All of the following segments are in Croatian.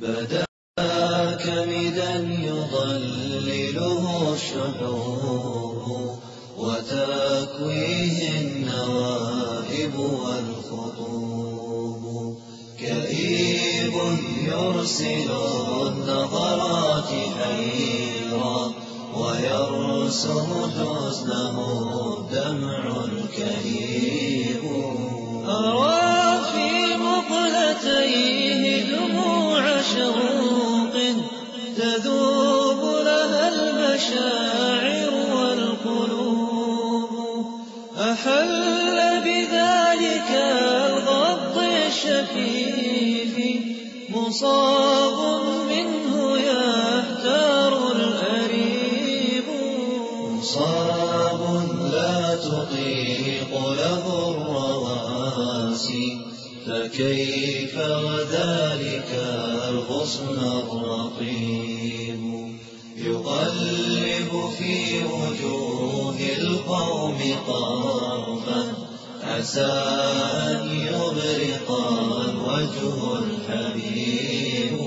بدا كمدا يضلله الشحوب وتكويه النوائب والخطوب كئيب يرسل النظرات حيرا ويرسم حزنه الدمع الكئيب. الغصن الرقيب. يقلب في وجوه القوم طرفا عسى أن يبرق الوجه الحبيب.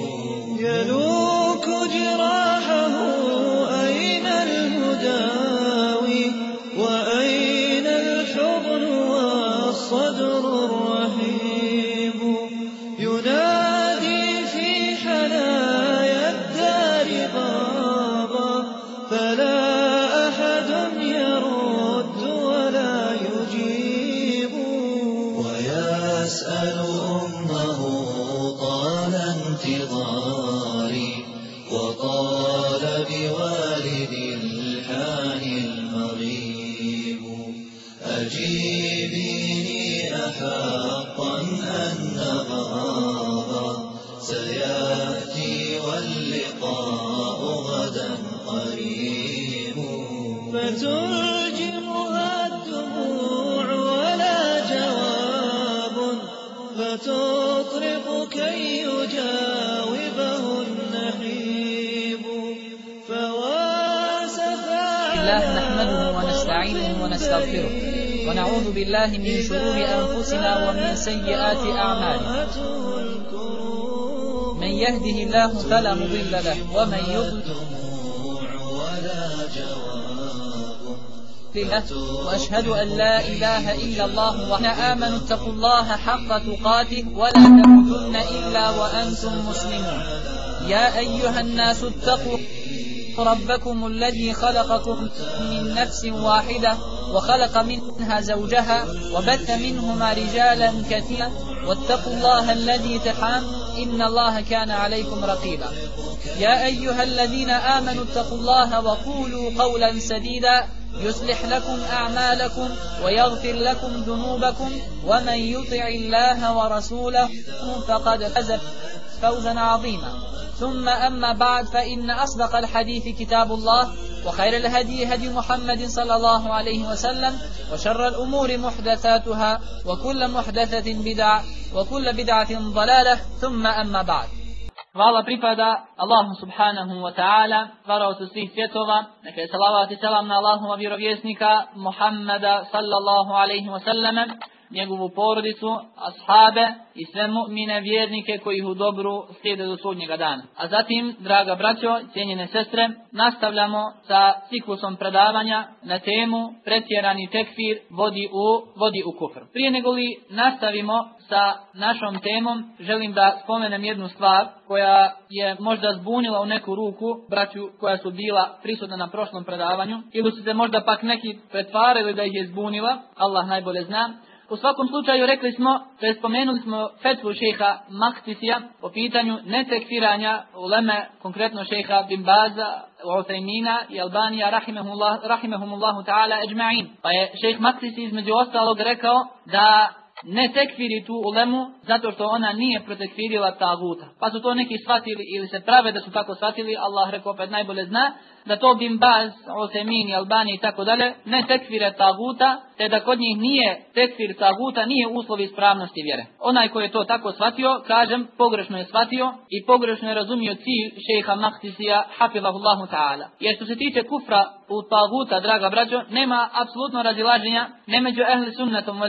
بالله من شرور أنفسنا ومن سيئات أعمالنا. من يهده الله فلا مضل له ومن يضلل له. وأشهد أن لا إله إلا الله وأن آمنوا اتقوا الله حق تقاته ولا تموتن إلا وأنتم مسلمون. يا أيها الناس اتقوا ربكم الذي خلقكم من نفس واحدة وخلق منها زوجها وبث منهما رجالا كثيرا. واتقوا الله الذي تحام إن الله كان عليكم رقيبا. يا أيها الذين آمنوا اتقوا الله وقولوا قولا سديدا. يصلح لكم أعمالكم ويغفر لكم ذنوبكم. ومن يطع الله ورسوله فقد فاز فوزا عظيما. ثم أما بعد فإن أصدق الحديث كتاب الله. وخير الهدي هدي محمد صلى الله عليه وسلم وشر الأمور محدثاتها وكل محدثة بدعة وكل بدعة ضلالة ثم أما بعد Hvala pripada Allahu subhanahu wa ta'ala, stvaravcu svih svjetova, neka je salavat i selam na Allahuma vjerovjesnika Muhammada sallallahu alaihi wa sallame, njegovu porodicu, ashabe i sve mu'mine vjernike koji ih u dobru slijede do sudnjega dana. A zatim, draga braćo, cijenjene sestre, nastavljamo sa ciklusom predavanja na temu pretjerani tekfir vodi u, vodi u kufr. Prije nego li nastavimo sa našom temom, želim da spomenem jednu stvar koja je možda zbunila u neku ruku braću koja su bila prisutna na prošlom predavanju ili su se možda pak neki pretvarili da ih je zbunila, Allah najbolje zna. U svakom slučaju rekli smo, to je spomenuli smo fetvu šeha Maktisija po pitanju netekfiranja uleme, konkretno šeha Bimbaza, i Albanija, rahimehumullah, rahimehumullahu ta'ala ajma'in. Pa je šeh Maktisi između ostalog rekao da ne tekfiri tu ulemu zato što ona nije protekfirila taguta. Pa su to neki shvatili ili se prave da su tako shvatili, Allah rekao opet najbolje zna, da to Bin Baz, Osemin, Albani i tako dalje, ne tekfire taguta, te da kod njih nije tekfir taguta, nije uslov ispravnosti vjere. Onaj koji je to tako shvatio, kažem, pogrešno je shvatio i pogrešno je razumio cilj šeha Maktisija, hafilahullahu ta'ala. Jer što se tiče kufra u taguta, draga braćo, nema apsolutno razilaženja, ne među ehli sunnetom,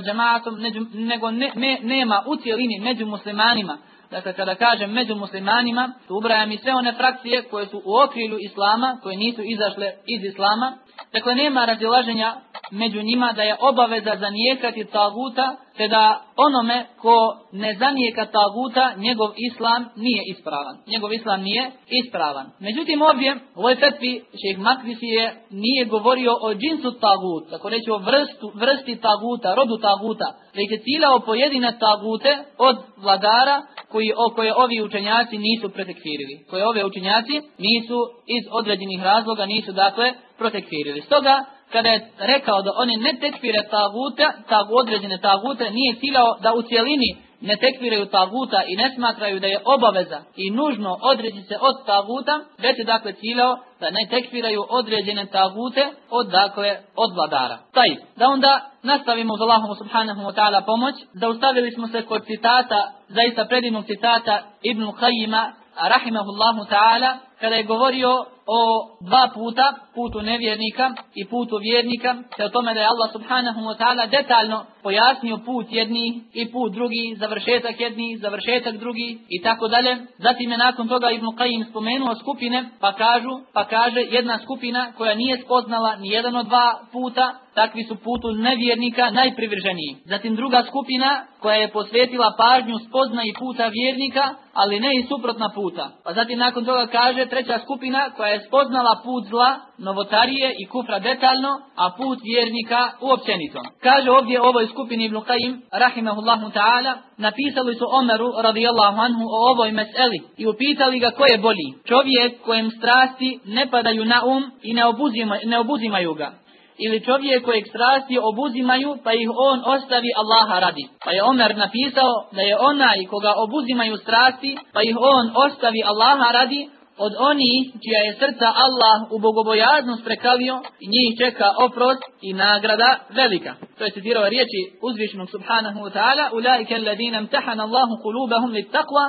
nego ne, me, nema u cijelini među muslimanima dakle kada kažem među muslimanima, tu ubrajam i sve one frakcije koje su u okrilu islama, koje nisu izašle iz islama, dakle nema razilaženja među njima da je obaveza zanijekati taguta, te da onome ko ne zanijeka taguta, njegov islam nije ispravan. Njegov islam nije ispravan. Međutim ovdje, u ovoj fetvi, šeh Makrisije nije govorio o džinsu tagut, tako reći o vrstu, vrsti taguta, rodu taguta, već je ciljao pojedine tagute od vladara koji, o koje ovi učenjaci nisu protekfirili. Koje ove učenjaci nisu iz određenih razloga, nisu dakle protekfirili. Stoga, kada je rekao da oni ne tekfire tagute, tag određene tagute, nije ciljao da u cjelini ne tekfiraju taguta i ne smatraju da je obaveza i nužno odreći se od taguta, već je dakle ciljao da ne tekfiraju određene tagute od dakle od vladara. Taj, da onda nastavimo uz Allahom subhanahu wa ta'ala pomoć, zaustavili smo se kod citata, zaista predivnog citata Ibn Khayima, rahimahullahu ta'ala, kada je govorio o dva puta, putu nevjernika i putu vjernika, te o tome da je Allah subhanahu wa ta'ala detaljno pojasnio put jedni i put drugi, završetak jedni, završetak drugi i tako dalje. Zatim je nakon toga Ibn Qayyim spomenuo skupine, pa kažu, pa kaže jedna skupina koja nije spoznala ni jedan od dva puta, takvi su putu nevjernika najprivrženiji. Zatim druga skupina koja je posvetila pažnju spozna i puta vjernika, ali ne i suprotna puta. Pa zatim nakon toga kaže treća skupina koja je spoznala put zla, novotarije i kufra detaljno, a put vjernika uopćenito. Kaže ovdje ovoj skupini Ibn Qayyim, rahimahullahu ta'ala, napisali su Omeru radijallahu anhu o ovoj meseli i upitali ga ko je bolji. Čovjek kojem strasti ne padaju na um i ne, obuzima, ne obuzimaju ga ili čovjek kojeg strasti obuzimaju pa ih on ostavi Allaha radi. Pa je Omer napisao da je onaj koga obuzimaju strasti pa ih on ostavi Allaha radi od onih čija je srca Allah u bogobojaznost prekalio i njih čeka oprost i nagrada velika. To je citirao riječi uzvišnog subhanahu wa ta'ala Ulaike alladina imtahana Allahu kulubahum lit taqwa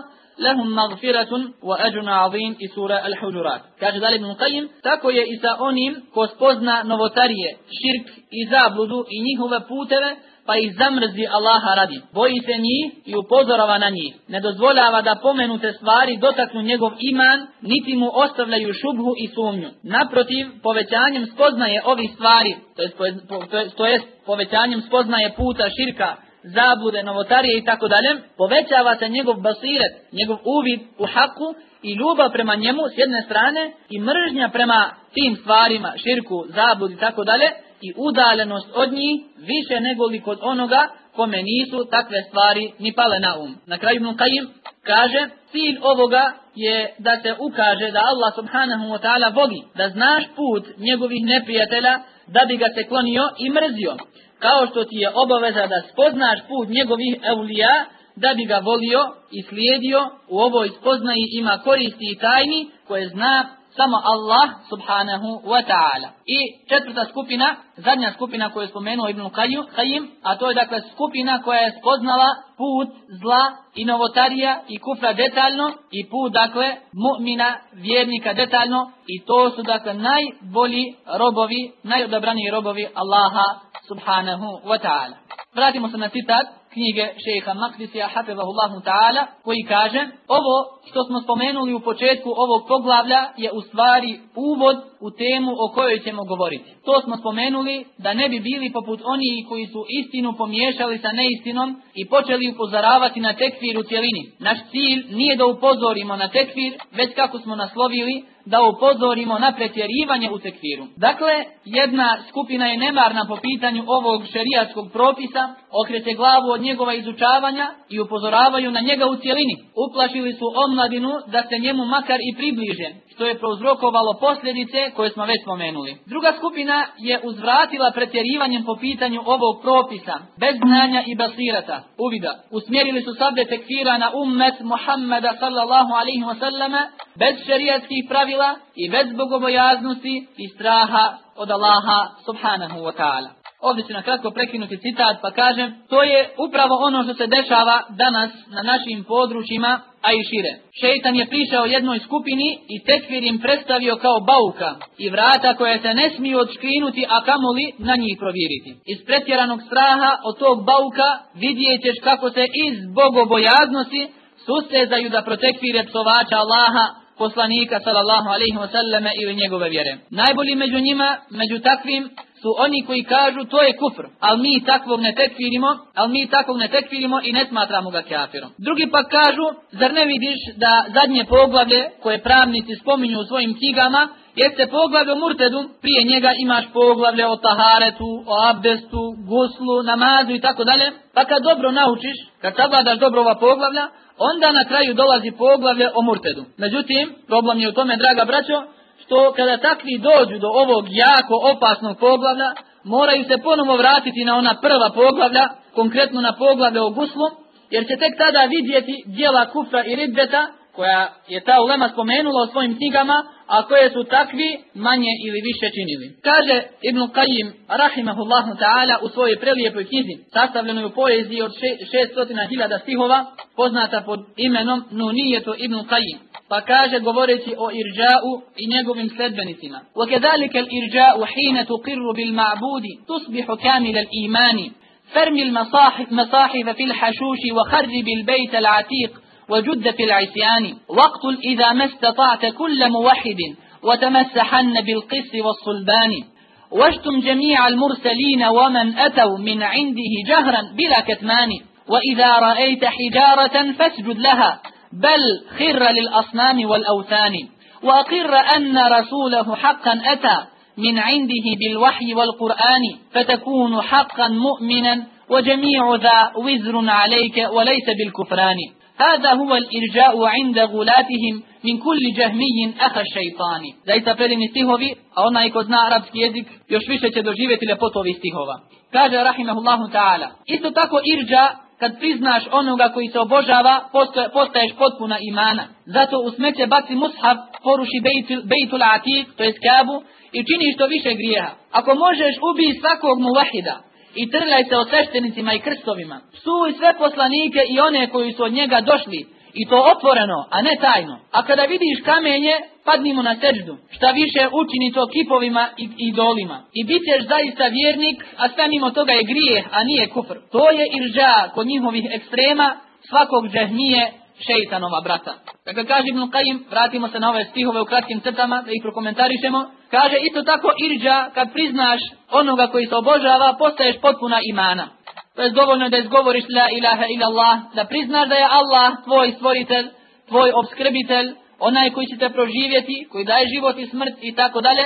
lahum magfiratun wa ajrun azim i sura Al-Hujurat. Kaže dalje Ibn Qayyim, tako je i sa onim ko spozna novotarije, širk i zabludu i njihove puteve, pa ih zamrzi Allaha radi. Boji se njih i upozorava na njih. Ne dozvoljava da pomenute stvari dotaknu njegov iman, niti mu ostavljaju šubhu i sumnju. Naprotiv, povećanjem spoznaje ovih stvari, to jest, to jest povećanjem spoznaje puta širka, zablude, novotarije i tako dalje, povećava se njegov basiret, njegov uvid u haku i ljubav prema njemu s jedne strane i mržnja prema tim stvarima, širku, zablud i tako dalje, i udaljenost od njih više nego li kod onoga kome nisu takve stvari ni pale na um. Na kraju Ibn Qayyim kaže, cilj ovoga je da se ukaže da Allah subhanahu wa ta'ala voli, da znaš put njegovih neprijatelja da bi ga se klonio i mrzio. Kao što ti je obaveza da spoznaš put njegovih eulija da bi ga volio i slijedio, u ovoj spoznaji ima koristi i tajni koje zna samo Allah subhanahu wa ta'ala. I četvrta skupina, zadnja skupina koju je spomenuo Ibn Qayyim, a to je dakle skupina koja je spoznala put zla i novotarija i kufra detaljno i put dakle mu'mina, vjernika detaljno i to su dakle najbolji robovi, najodabraniji robovi Allaha subhanahu wa ta'ala. Vratimo se na citat knjige šeha Makdisija hafizahullahu ta'ala koji kaže ovo što smo spomenuli u početku ovog poglavlja je u stvari uvod u temu o kojoj ćemo govoriti. To smo spomenuli da ne bi bili poput onih koji su istinu pomiješali sa neistinom i počeli upozoravati na tekfir u cjelini. Naš cilj nije da upozorimo na tekfir, već kako smo naslovili da upozorimo na pretjerivanje u tekfiru. Dakle, jedna skupina je nemarna po pitanju ovog šerijatskog propisa, okreće glavu od njegova izučavanja i upozoravaju na njega u cjelini. Uplašili su omladinu da se njemu makar i približe, što je prouzrokovalo posljedice koje smo već spomenuli. Druga skupina je uzvratila pretjerivanjem po pitanju ovog propisa, bez znanja i basirata, uvida. Usmjerili su sabde tekfira na ummet Muhammeda sallallahu alaihi wa bez šerijatskih pravila i bez bogobojaznosti i straha od Allaha subhanahu wa ta'ala. Ovdje ću na kratko prekinuti citat pa kažem, to je upravo ono što se dešava danas na našim područjima, a i šire. Šeitan je prišao jednoj skupini i tekvir im predstavio kao bauka i vrata koje se ne smiju odškrinuti, a kamoli na njih provjeriti. Iz pretjeranog straha od tog bauka vidjet ćeš kako se iz bogobojaznosti sustezaju da protekvire psovača Allaha, poslanika sallallahu alaihi wasallame ili njegove vjere. Najbolji među njima, među takvim, su oni koji kažu to je kufr, ali mi takvog ne tekfirimo, ali mi takvog ne tekfirimo i ne smatramo ga kafirom. Drugi pak kažu, zar ne vidiš da zadnje poglavlje koje pravnici spominju u svojim knjigama, jeste poglavlje o murtedu, prije njega imaš poglavlje o taharetu, o abdestu, guslu, namazu i tako dalje, pa kad dobro naučiš, kad savladaš dobro ova poglavlja, onda na kraju dolazi poglavlje o murtedu. Međutim, problem je u tome, draga braćo, što kada takvi dođu do ovog jako opasnog poglavlja, moraju se ponovo vratiti na ona prva poglavlja, konkretno na poglavlje o guslu, jer će tek tada vidjeti dijela kufra i ridbeta, koja je ta ulema spomenula u svojim knjigama, a koje su takvi manje ili više činili. Kaže Ibn Qayyim, rahimahullahu ta'ala, u svojoj prelijepoj knjizi, sastavljenoj u poeziji od 600.000 stihova, poznata pod imenom Nunijetu Ibn Qayyim. Pa kaže govoreći o irđa'u i njegovim sledbenicima. وَكَذَلِكَ الْإِرْجَاءُ حِينَ تُقِرُّ بِالْمَعْبُودِ تُصْبِحُ كَامِلَ الْإِيمَانِ فرمي المصاحف في الحشوش وخرب البيت العتيق وجد في العصيان واقتل إذا ما استطعت كل موحد وتمسحن بالقس والصلبان. واشتم جميع المرسلين ومن أتوا من عنده جهرا بلا كتمان. وإذا رأيت حجارة فاسجد لها بل خر للأصنام والأوثان. وأقر أن رسوله حقا أتى من عنده بالوحي والقرآن فتكون حقا مؤمنا وجميع ذا وزر عليك وليس بالكفران. هذا هو الإرجاء عند غلاتهم من كل جهمي أخ الشيطان لا يتفعل من استيهوه أولا يكوزنا عرب سيزيك يشفيشة تدرجيبة لفوتو في استيهوه قال رحمه الله تعالى إذا تكو إرجاء kad priznaš onoga koji se obožava, postaješ potpuna imana. Zato u smeće baci mushaf, poruši bejtul atik, to je skabu, i činiš što više grijeha. Ako možeš, ubij svakog muvahida i trljaj se o sveštenicima i krstovima. Psuj sve poslanike i one koji su od njega došli, i to otvoreno, a ne tajno. A kada vidiš kamenje, padni mu na seždu. Šta više učini to kipovima i idolima. I bit ćeš zaista vjernik, a sve mimo toga je grijeh, a nije kufr. To je irža kod njihovih ekstrema svakog džahmije šeitanova brata. Dakle, kaže Ibn Qayyim, vratimo se na ove stihove u kratkim crtama, da ih prokomentarišemo. Kaže, isto tako irđa, kad priznaš onoga koji se obožava, postaješ potpuna imana. To je dovoljno da izgovoriš la ilaha ila Allah, da priznaš da je Allah tvoj stvoritelj, tvoj obskrbitelj, onaj koji će te proživjeti, koji daje život i smrt i tako dalje,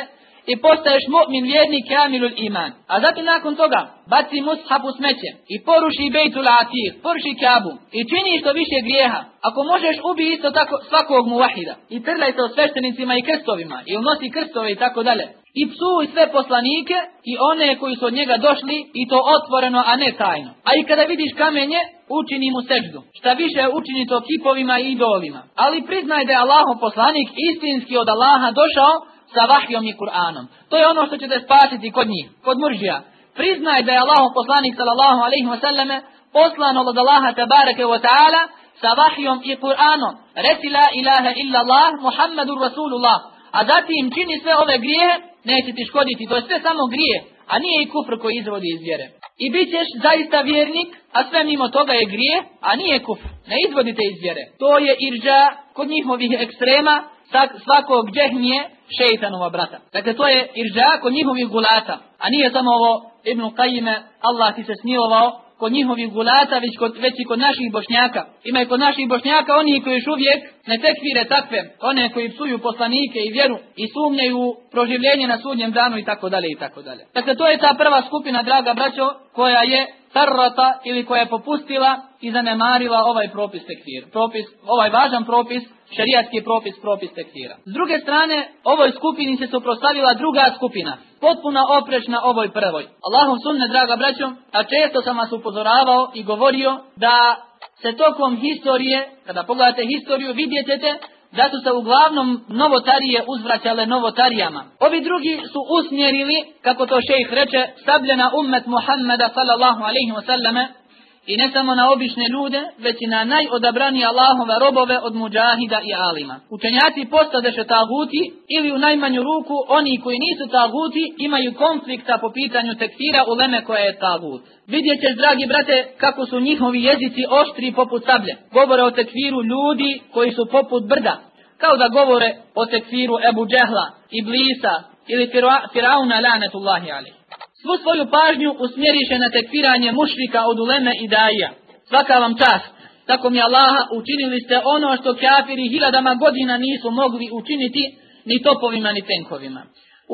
i postaješ mu'min vjernik kamilul iman. A zatim nakon toga baci mushaf u smeće i poruši bejtul atir, poruši kabu i čini što više grijeha. Ako možeš ubi isto tako svakog muvahida i trljaj se o sveštenicima i krstovima i unosi krstove i tako dalje. I psuj sve poslanike i one koji su od njega došli i to otvoreno, a ne tajno. A i kada vidiš kamenje, učini mu seždu. Šta više učini to kipovima i idolima. Ali priznaj da je Allahov poslanik istinski od Allaha došao sa vahjom i Kur'anom. To je ono što će te spasiti kod njih, kod muržija. Priznaj da je Allahov poslanik sallallahu alaihi wa sallame poslan od Allaha tabareke wa ta'ala sa vahjom i Kur'anom. Reci la ilaha illa Allah, Muhammadur Rasulullah. A zatim čini sve ove grije, neće ti škoditi. To je sve samo grije, a nije i kufr koji izvodi iz vjere. I bit ćeš zaista vjernik, a sve mimo toga je grije, a nije kufr. Ne izvodite iz vjere. To je irđa kod njihovih ekstrema, svakog džehmije šeitanova brata. Dakle, to je irđa kod njihovih gulata. A nije samo ovo Ibn Qajime, Allah ti se smilovao, kod njihovih gulata, već, kod, već i kod naših bošnjaka. Ima i kod naših bošnjaka oni koji još uvijek ne tekvire takve, one koji psuju poslanike i vjeru i sumnjaju proživljenje na sudnjem danu i tako dalje i tako dalje. Dakle, to je ta prva skupina, draga braćo, koja je tarrata ili koja je popustila i zanemarila ovaj propis tekfir. Propis, ovaj važan propis šerijatski propis, propis tekstira. S druge strane, ovoj skupini se suprostavila druga skupina, potpuna oprečna ovoj prvoj. Allahom sunne, draga braćo, a često sam vas upozoravao i govorio da se tokom historije, kada pogledate historiju, vidjet ćete da su se uglavnom novotarije uzvraćale novotarijama. Ovi drugi su usmjerili, kako to šejh reče, sabljena ummet Muhammeda sallallahu alaihi wasallame I ne samo na obične ljude, već i na najodabranije Allahove robove od muđahida i alima. Učenjaci postadeše taguti ili u najmanju ruku oni koji nisu taguti imaju konflikta po pitanju tekfira u leme koje je tagut. Vidjet ćeš, dragi brate, kako su njihovi jezici oštri poput sablje. Govore o tekfiru ljudi koji su poput brda. Kao da govore o tekfiru Ebu Džehla, Iblisa ili Firauna lanetullahi alih svu svoju pažnju usmjeriše na tekfiranje mušrika od uleme i daija. Svaka vam čast. Tako mi Allaha učinili ste ono što kafiri hiljadama godina nisu mogli učiniti ni topovima ni tenkovima.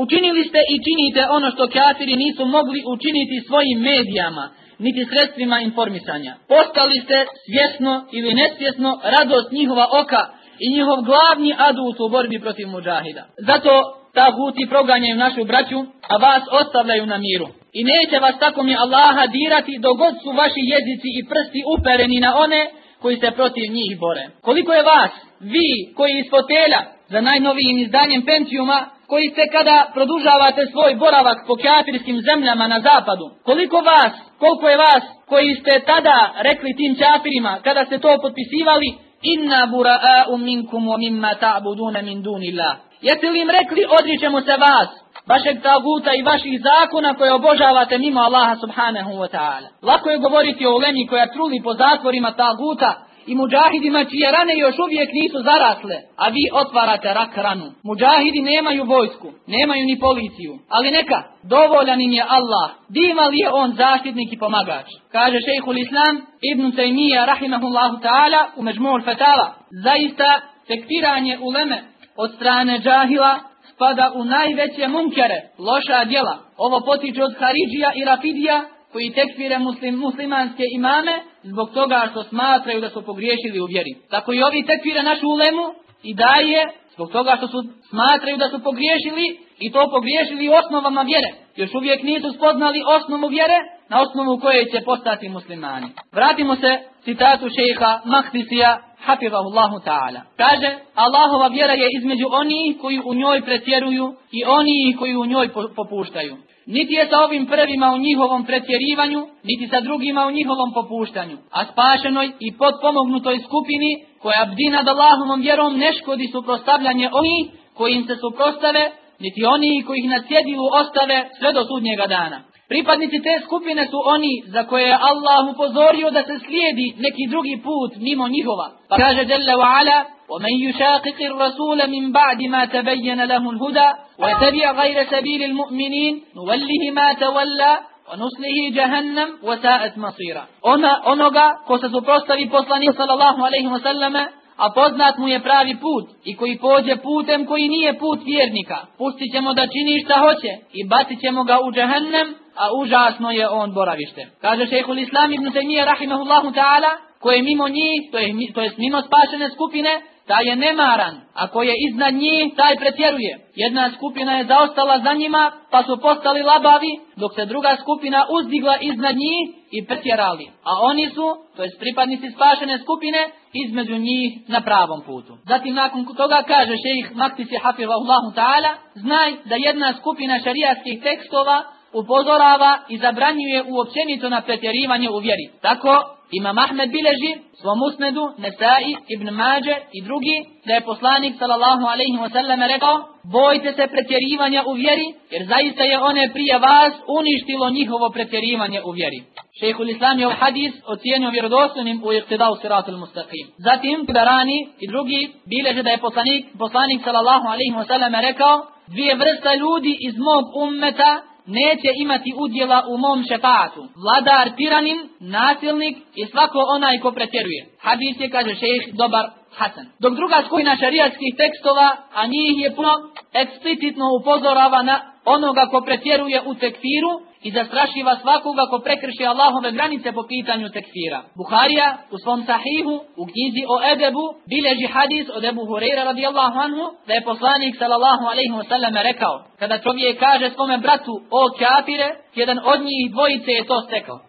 Učinili ste i činite ono što kafiri nisu mogli učiniti svojim medijama, niti sredstvima informisanja. Postali ste svjesno ili nesvjesno radost njihova oka i njihov glavni adut u borbi protiv muđahida. Zato taguti proganjaju našu braću, a vas ostavljaju na miru. I neće vas tako mi Allaha dirati dogod su vaši jezici i prsti upereni na one koji se protiv njih bore. Koliko je vas, vi koji iz fotelja za najnovijim izdanjem Pentiuma, koji ste kada produžavate svoj boravak po kafirskim zemljama na zapadu, koliko vas, koliko je vas koji ste tada rekli tim kafirima kada ste to potpisivali, inna bura'a'u minkum wa mimma ta'buduna min dunillah. Jeste li im rekli odričemo se vas, vašeg taguta i vaših zakona koje obožavate mimo Allaha subhanahu wa ta'ala. Lako je govoriti o ulemi koja truli po zatvorima taguta i muđahidima čije rane još uvijek nisu zarasle, a vi otvarate rak ranu. Muđahidi nemaju vojsku, nemaju ni policiju, ali neka, dovoljan im je Allah, diva li je on zaštitnik i pomagač. Kaže šejhul Islam Ibn Taymiyyah rahimahullahu ta'ala u Međmul Fatala, zaista tekfiranje uleme od strane džahila spada u najveće munkere, loša djela. Ovo potiče od Haridžija i Rafidija koji tekfire muslim, muslimanske imame zbog toga što smatraju da su pogriješili u vjeri. Tako i ovi tekfire našu ulemu i daje zbog toga što su smatraju da su pogriješili i to pogriješili osnovama vjere. Još uvijek nisu spoznali osnovu vjere na osnovu koje će postati muslimani. Vratimo se citatu šeha Mahdisija hafizahullahu ta'ala. Kaže, Allahova vjera je između onih koji u njoj pretjeruju i oni koji u njoj popuštaju. Niti je sa ovim prvima u njihovom pretjerivanju, niti sa drugima u njihovom popuštanju, a spašenoj i potpomognutoj skupini koja bdi nad Allahovom vjerom ne škodi suprostavljanje onih koji im se suprostave, niti oni koji ih na cjedilu ostave sve do sudnjega dana. Pripadnici te skupine su oni za koje je Allah upozorio da se slijedi neki drugi put mimo njihova. Pa kaže Jalla wa ala ومن يشاقق الرسول من بعد ما تبين له الهدى ويتبع غير سبيل المؤمنين نوله ما تولى ونصله جهنم وساءت مصيرا ona onoga ko se suprostavi poslaniku sallallahu alejhi ve selleme a poznat mu je pravi put i koji pođe putem koji nije put vjernika. Pustit ćemo da čini šta hoće i bacit ćemo ga u džahennem, a užasno je on boravište. Kaže šehhul Islam ibn Taymiyyah rahimahullahu ta'ala, koje mimo njih, to je, to je mimo spašene skupine, taj je nemaran, a ko je iznad njih, taj pretjeruje. Jedna skupina je zaostala za njima, pa su postali labavi, dok se druga skupina uzdigla iznad njih i pretjerali. A oni su, to jest pripadnici spašene skupine, između njih na pravom putu. Zatim nakon toga kaže šejih Maktisi Hafizahullahu ta'ala, znaj da jedna skupina šarijatskih tekstova upozorava i zabranjuje uopćenito na pretjerivanje u vjeri. Tako Imam Ahmed bileži svom usnedu, Nesai, Ibn Mađe i drugi, da je poslanik sallallahu alaihi wasallam rekao, bojte se pretjerivanja u vjeri, jer zaista je one prije vas uništilo njihovo pretjerivanje u vjeri. Šehhul Islam je u hadis ocijenio vjerodostojnim u iqtidau siratul mustaqim. Zatim, Darani i drugi bileže da je poslanik, poslanik sallallahu alaihi wasallam rekao, dvije vrsta ljudi iz mog ummeta neće imati udjela u mom šefatu. Vladar tiranin, nasilnik i svako onaj ko pretjeruje. Hadis je, kaže šejh, dobar Hasan. Dok druga skupina šarijatskih tekstova, a njih je puno, eksplicitno upozorava na onoga ko pretjeruje u tekfiru i zastrašiva svakoga ko prekrši Allahove granice po pitanju tekfira. Buharija u svom sahihu, u knjizi o Edebu, bileži hadis od Ebu Hureyra radijallahu anhu, da je poslanik sallallahu alaihi wa sallam rekao, kada čovjek kaže svome bratu, o kafire, jedan od njih dvojice je to stekao.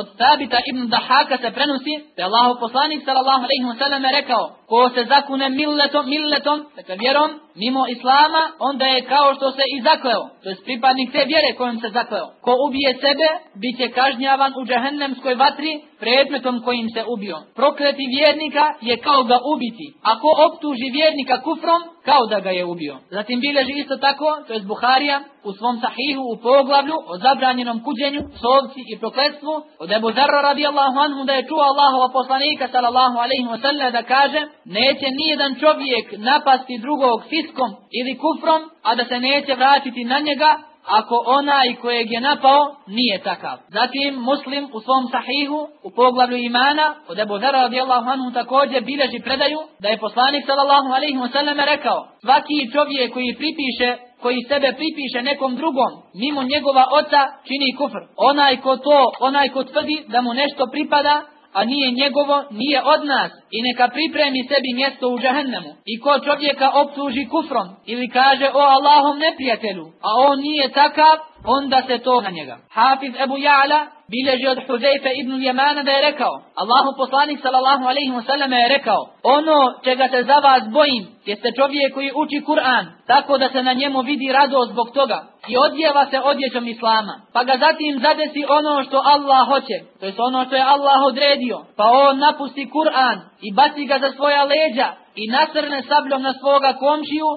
od Sabita ibn Dahaka se prenosi, da je Allahu poslanik sallallahu alaihi wa sallam rekao, ko se zakune milletom, milletom, dakle vjerom, mimo islama, onda je kao što se i zakleo. To je pripadnik te vjere kojom se zakleo. Ko ubije sebe, bit će kažnjavan u džehennemskoj vatri predmetom kojim se ubio. Prokleti vjernika je kao ga ubiti. Ako optuži vjernika kufrom, kao da ga je ubio. Zatim bileži isto tako, to je Buharija, u svom sahihu u poglavlju o zabranjenom kuđenju, sovci i prokletstvu, od Ebu Zarra radijallahu anhu da je čuo Allahova poslanika sallallahu alaihi wa da kaže, neće nijedan čovjek napasti drugog fiskom ili kufrom, a da se neće vratiti na njega, ako onaj kojeg je napao nije takav. Zatim muslim u svom sahihu u poglavlju imana od Ebu Zara radijallahu anhu također bileži predaju da je poslanik sallallahu alaihi wasallam rekao svaki čovjek koji pripiše koji sebe pripiše nekom drugom mimo njegova oca čini kufr. Onaj ko to, onaj ko tvrdi da mu nešto pripada a nije njegovo, nije od nas i neka pripremi sebi mjesto u džahennemu. I ko čovjeka optuži kufrom ili kaže o Allahom neprijatelju, a on nije takav, onda se to na njega. Hafiz Ebu Ja'la bileži od Huzeyfe ibn Jemana da je rekao, Allahu poslanik sallallahu alaihi wasallam je rekao, ono čega se za vas bojim, jeste čovjek koji uči Kur'an, tako da se na njemu vidi radost zbog toga i odjeva se odjećom Islama, pa ga zatim zadesi ono što Allah hoće, to je ono što je Allah odredio, pa on napusti Kur'an i baci ga za svoja leđa i nasrne sabljom na svoga komšiju,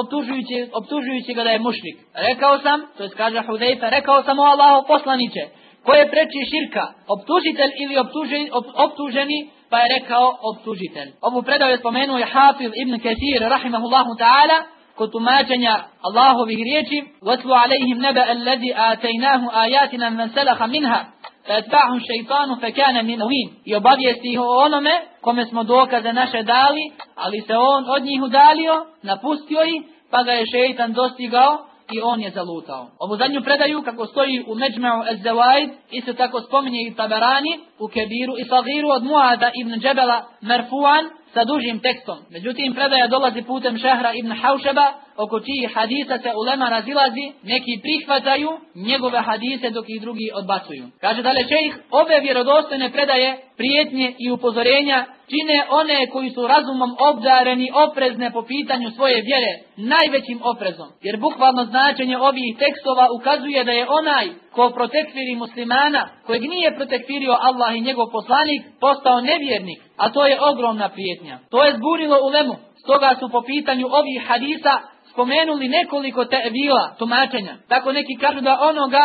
optužujući, optužujući ga da je mušrik. Rekao sam, to je kaže Hudejfe, rekao sam o Allahu poslaniće, ko je preči širka, optužitelj ili optuženi, optuženi, pa je rekao optužitelj. Ovu predaju je spomenuo je Hafiz ibn Kathir, rahimahullahu ta'ala, kod tumačenja Allahovih riječi, وَتْلُوا عَلَيْهِمْ نَبَأَ الَّذِي آتَيْنَاهُ آيَاتِنَا مَنْ سَلَخَ مِنْهَا فَأَتْبَعْهُ الشَّيْطَانُ فَكَانَ مِنْ I obavijesti ih o onome kome smo dokaze naše dali, ali se on od njih udalio, napustio ih, pa ga je šeitan dostigao i on je zalutao. Ovu zadnju predaju, kako stoji u Međmeu Ez-Zawaid, isto tako spominje i Taberani, u Kebiru i Sagiru od Muada ibn Džebela Merfuan, sa dužim tekstom. Međutim, predaja dolazi putem Šehra ibn Haušeba, oko čijih hadisa se ulema razilazi, neki prihvataju njegove hadise dok ih drugi odbacuju. Kaže dalje šejh, ove vjerodostojne predaje, prijetnje i upozorenja čine one koji su razumom obdareni oprezne po pitanju svoje vjere najvećim oprezom. Jer bukvalno značenje ovih tekstova ukazuje da je onaj ko protekfiri muslimana, kojeg nije protekfirio Allah i njegov poslanik, postao nevjernik. A to je ogromna prijetnja. To je zburilo u lemu. Stoga su po pitanju ovih hadisa spomenuli nekoliko tevila, tumačenja. Tako neki kažu da onoga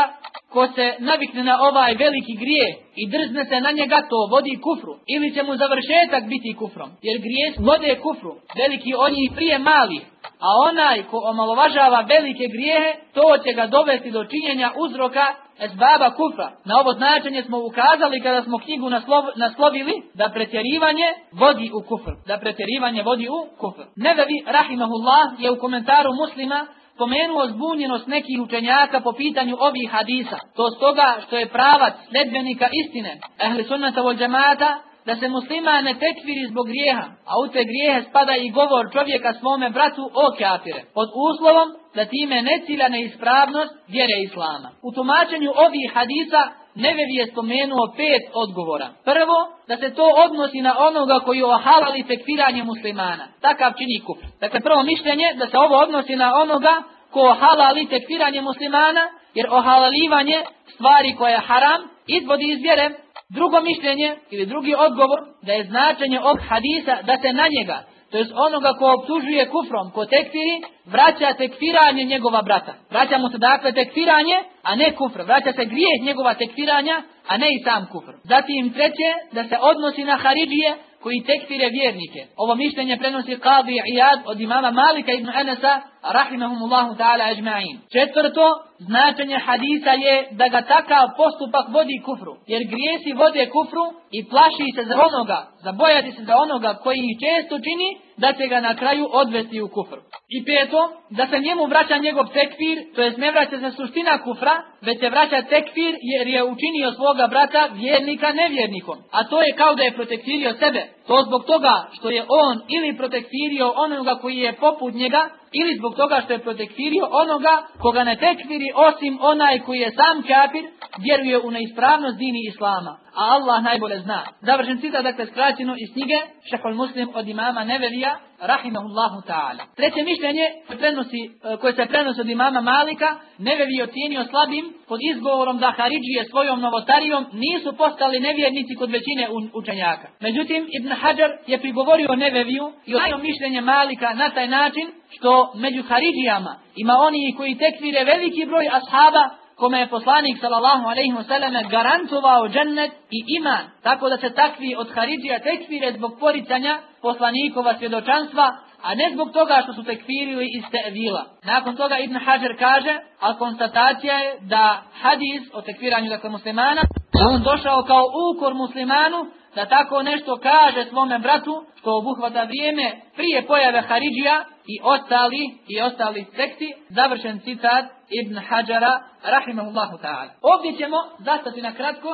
ko se navikne na ovaj veliki grije i drzne se na njega to vodi kufru. Ili će mu završetak biti kufrom. Jer grije vode kufru. Veliki on i prije mali. A onaj ko omalovažava velike grijehe, to će ga dovesti do činjenja uzroka esbaba kufra. Na ovo značenje smo ukazali kada smo knjigu naslovili da pretjerivanje vodi u kufr. Da pretjerivanje vodi u kufr. Nevevi Rahimahullah je u komentaru muslima spomenuo zbunjenost nekih učenjaka po pitanju ovih hadisa. To stoga što je pravac sledbenika istine, ehli sunnata vol džemata, da se muslima ne tekviri zbog grijeha, a u te grijehe spada i govor čovjeka svome bratu o kafire, pod uslovom da time ne cilja neispravnost vjere Islama. U tumačenju ovih hadisa Nevevi je spomenuo pet odgovora. Prvo, da se to odnosi na onoga koji ohalali tekfiranje muslimana. Takav čini kufr. Dakle, prvo mišljenje da se ovo odnosi na onoga ko ohalali tekfiranje muslimana, jer ohalalivanje stvari koje je haram izvodi iz vjere. Drugo mišljenje ili drugi odgovor da je značenje ovog hadisa da se na njega to jest onoga ko optužuje kufrom, ko tekfiri, vraća tekfiranje njegova brata. Vraća mu se dakle tekfiranje, a ne kufr. Vraća se grijeh njegova tekfiranja, a ne i sam kufr. Zatim treće, da se odnosi na Haridžije koji tekfire vjernike. Ovo mišljenje prenosi Qadi Iyad od imama Malika ibn Anasa, rahimahumullahu ta'ala ajma'in. Četvrto, značenje hadisa je da ga takav postupak vodi kufru. Jer grijesi vode kufru i plaši se za onoga, zabojati se za onoga koji ih često čini, da će ga na kraju odvesti u kufru. I peto, da se njemu vraća njegov tekfir, to jest ne vraća se suština kufra, već se vraća tekfir jer je učinio svoga brata vjernika nevjernikom. A to je kao da je protekfirio sebe. To zbog toga što je on ili protekfirio onoga koji je poput njega, ili zbog toga što je protekfirio onoga koga ne tekfiri osim onaj koji je sam kafir, vjeruje u neispravnost dini Islama. A Allah najbolje zna. Završen citat, dakle, skraćeno iz knjige Šehol Muslim od imama Nevevija, rahimahullahu ta'ala. Treće mišljenje prenosi, e, koje se prenosi od imama Malika, Nevevi ocijenio slabim pod izgovorom da Haridžije svojom novotarijom nisu postali nevjernici kod većine učenjaka. Međutim, Ibn Hajar je prigovorio Neveviju i ocijeno mišljenje Malika na taj način što među Haridžijama ima oni koji tekvire veliki broj ashaba kome je poslanik sallallahu alejhi ve garantovao džennet i iman, tako da se takvi od Haridžija tekfire zbog poricanja poslanikova svjedočanstva, a ne zbog toga što su tekfirili iz tevila. Nakon toga Ibn Hajar kaže, a konstatacija je da hadis o tekfiranju dakle muslimana, da on došao kao ukor muslimanu, da tako nešto kaže svome bratu, što obuhvata vrijeme prije pojave Haridžija i ostali i ostali sekti, završen citat Ibn Hajara, rahimahullahu ta'ala. Ovdje ćemo zastati na kratko,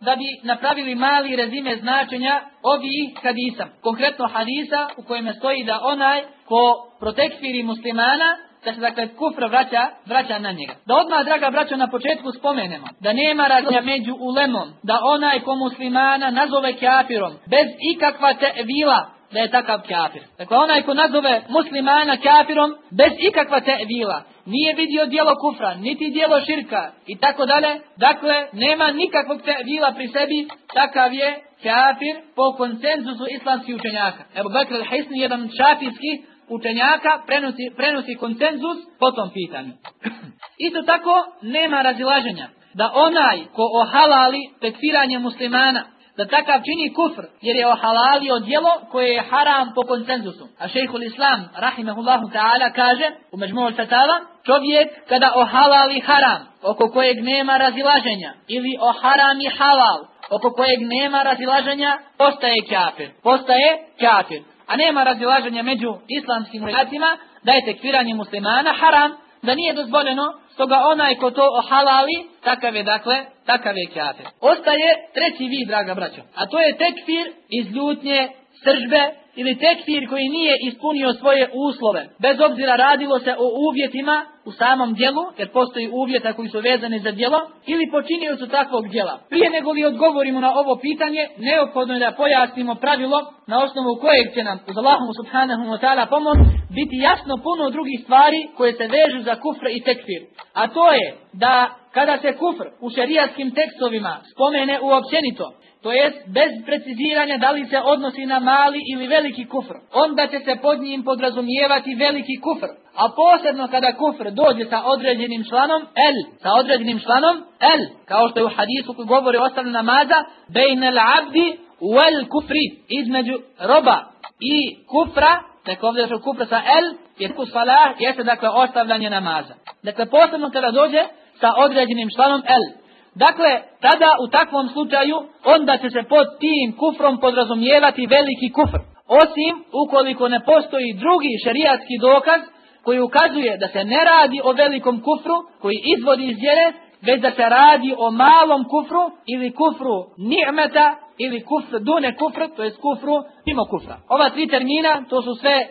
da bi napravili mali rezime značenja ovih hadisa. Konkretno hadisa u kojem stoji da onaj ko protekfiri muslimana, da se dakle kufr vraća, vraća na njega. Da odmah, draga braćo, na početku spomenemo da nema razlika među ulemom, da onaj ko muslimana nazove kafirom, bez ikakva tevila, da je takav kafir. Dakle, onaj ko nazove muslimana kafirom, bez ikakva tevila, nije vidio dijelo kufra, niti dijelo širka i tako dalje. Dakle, nema nikakvog tevila pri sebi, takav je kafir po konsenzusu islamskih učenjaka. Evo Bakr al-Hisni, jedan šafijski učenjaka, prenosi, prenosi konsenzus po tom pitanju. Isto tako, nema razilaženja da onaj ko ohalali tekfiranje muslimana, da takav čini kufr, jer je ohalalio djelo koje je haram po konsenzusu. A šejhul islam, rahimahullahu ta'ala, kaže u međmul satala, čovjek kada ohalali haram, oko kojeg nema razilaženja, ili oharami halal, oko kojeg nema razilaženja, postaje kafir. Postaje kafir. A nema razilaženja među islamskim učenjacima da je tekfiranje muslimana haram, da nije dozvoljeno, stoga onaj ko to ohalali, takav je dakle, takav je kafir. Ostaje treći vid, draga braćo, a to je tekfir iz ljutnje, sržbe, ili tekfir koji nije ispunio svoje uslove, bez obzira radilo se o uvjetima u samom djelu, jer postoji uvjeta koji su vezani za djelo, ili počinio su takvog djela. Prije nego li odgovorimo na ovo pitanje, neophodno je da pojasnimo pravilo na osnovu kojeg će nam uz Allahom subhanahu wa ta'ala pomoć biti jasno puno drugih stvari koje se vežu za kufr i tekfir. A to je da kada se kufr u šerijatskim tekstovima spomene uopćenito, to jest bez preciziranja da li se odnosi na mali ili veliki kufr, onda će se pod njim podrazumijevati veliki kufr. A posebno kada kufr dođe sa određenim članom, el, sa određenim članom, el, kao što je u hadisu koji govori o ostavljanju namaza, bejn el abdi wal kufri, između roba i kufra, tako ovdje je kufra sa el, jer kus falah jeste dakle ostavljanje namaza. Dakle, posebno kada dođe sa određenim članom el, Dakle, tada u takvom slučaju onda će se pod tim kufrom podrazumijevati veliki kufr. Osim ukoliko ne postoji drugi šerijatski dokaz koji ukazuje da se ne radi o velikom kufru koji izvodi iz vjere, već da se radi o malom kufru ili kufru ni'meta ili kufr dune kufr, to je kufru mimo kufra. Ova tri termina, to su sve e,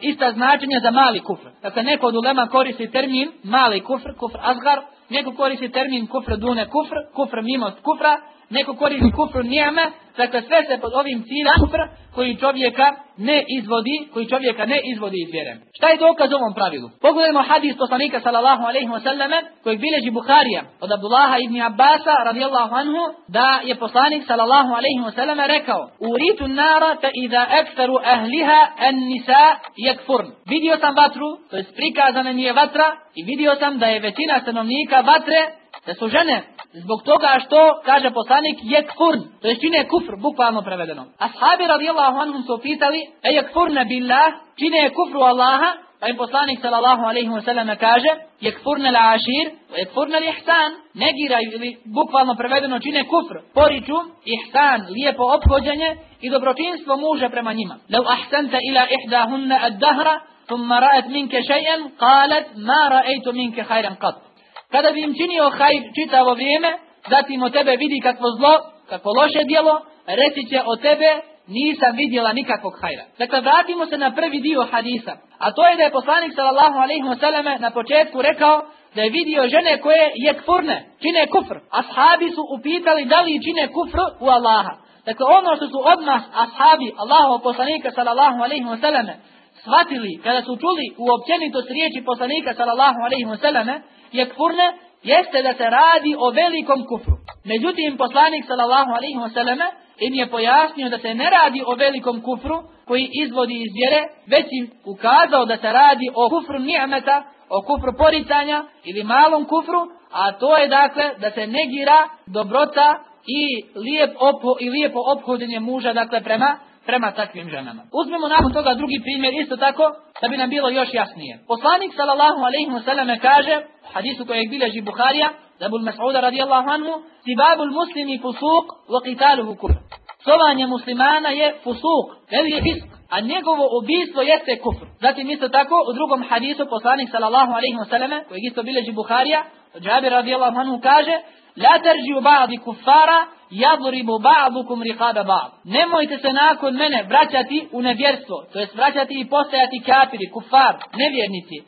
ista značenja za mali kufr. Dakle, neko od ulema koristi termin mali kufr, kufr azgar, neko koristi termin kufr dune kufr, kufr mimo kufra, neko koristi kufru nijeme, dakle sve se pod ovim ciljem kufr koji čovjeka ne izvodi, koji čovjeka ne izvodi iz vjere. Šta je dokaz ovom pravilu? Pogledajmo hadis poslanika sallallahu alejhi ve selleme koji bilježi Buharija od Abdullaha ibn Abbasa radijallahu anhu da je poslanik sallallahu alejhi ve selleme rekao: "Uritu nara ta idha aktharu ahliha an-nisa yakfurn." Vidio sam vatru, to je prikazana nije vatra i vidio sam da je većina stanovnika vatre da su žene zbog toga što, kaže poslanik, je kfurn, to je čine kufr, bukvalno prevedeno. Ashabi radijallahu anhum su pitali, e je kfurne billah, čine kufru Allaha, pa im poslanik sallallahu alaihi wa sallam kaže, je kfurne la ašir, je kfurne li ihsan, negiraju ili bukvalno prevedeno čine kufr, poriču, ihsan, lijepo obhođenje i dobročinstvo muža prema njima. Lau ahsanta ila ihdahunna ad dahra, ثم رأت منك شيئا قالت ما رأيت منك خيرا قط kada bi im činio hajr čitavo vrijeme, zatim od tebe vidi kakvo zlo, kakvo loše djelo, reći će o tebe, nisam vidjela nikakvog hajra. Dakle, vratimo se na prvi dio hadisa. A to je da je poslanik sallallahu alaihi wasallam na početku rekao da je vidio žene koje je kfurne, čine kufr. Ashabi su upitali da li čine kufr u Allaha. Dakle, ono što su odmah ashabi Allahov poslanika sallallahu alaihi wasallam shvatili kada su čuli u općenitost riječi poslanika sallallahu alaihi wasallam je jeste da se radi o velikom kufru. Međutim, poslanik sallallahu alaihi wasallam im je pojasnio da se ne radi o velikom kufru koji izvodi iz vjere, već im ukazao da se radi o kufru ni'meta, o kufru poricanja ili malom kufru, a to je dakle da se negira dobrota i, lijep i lijepo ophođenje muža dakle prema prema takvim ženama. Uzmemo nakon toga drugi primjer isto tako da bi nam bilo još jasnije. Poslanik sallallahu alejhi ve selleme kaže hadisu kojeg bilježi Buharija da bul Mas'uda radijallahu anhu sibabul muslimi fusuq wa qitaluhu kufr. Psovanje muslimana je fusuk, veliki fisk, a njegovo ubijstvo jeste kufr. Zatim isto tako u drugom hadisu poslanik sallallahu alejhi ve selleme kojeg isto bilježi Buharija, Džabir radijallahu anhu kaže La terđiju ba'di kuffara, jadribu ba'dukum riqaba ba'd. Nemojte se nakon mene vraćati u nevjerstvo, to jest vraćati i postajati kufar, nevjernici.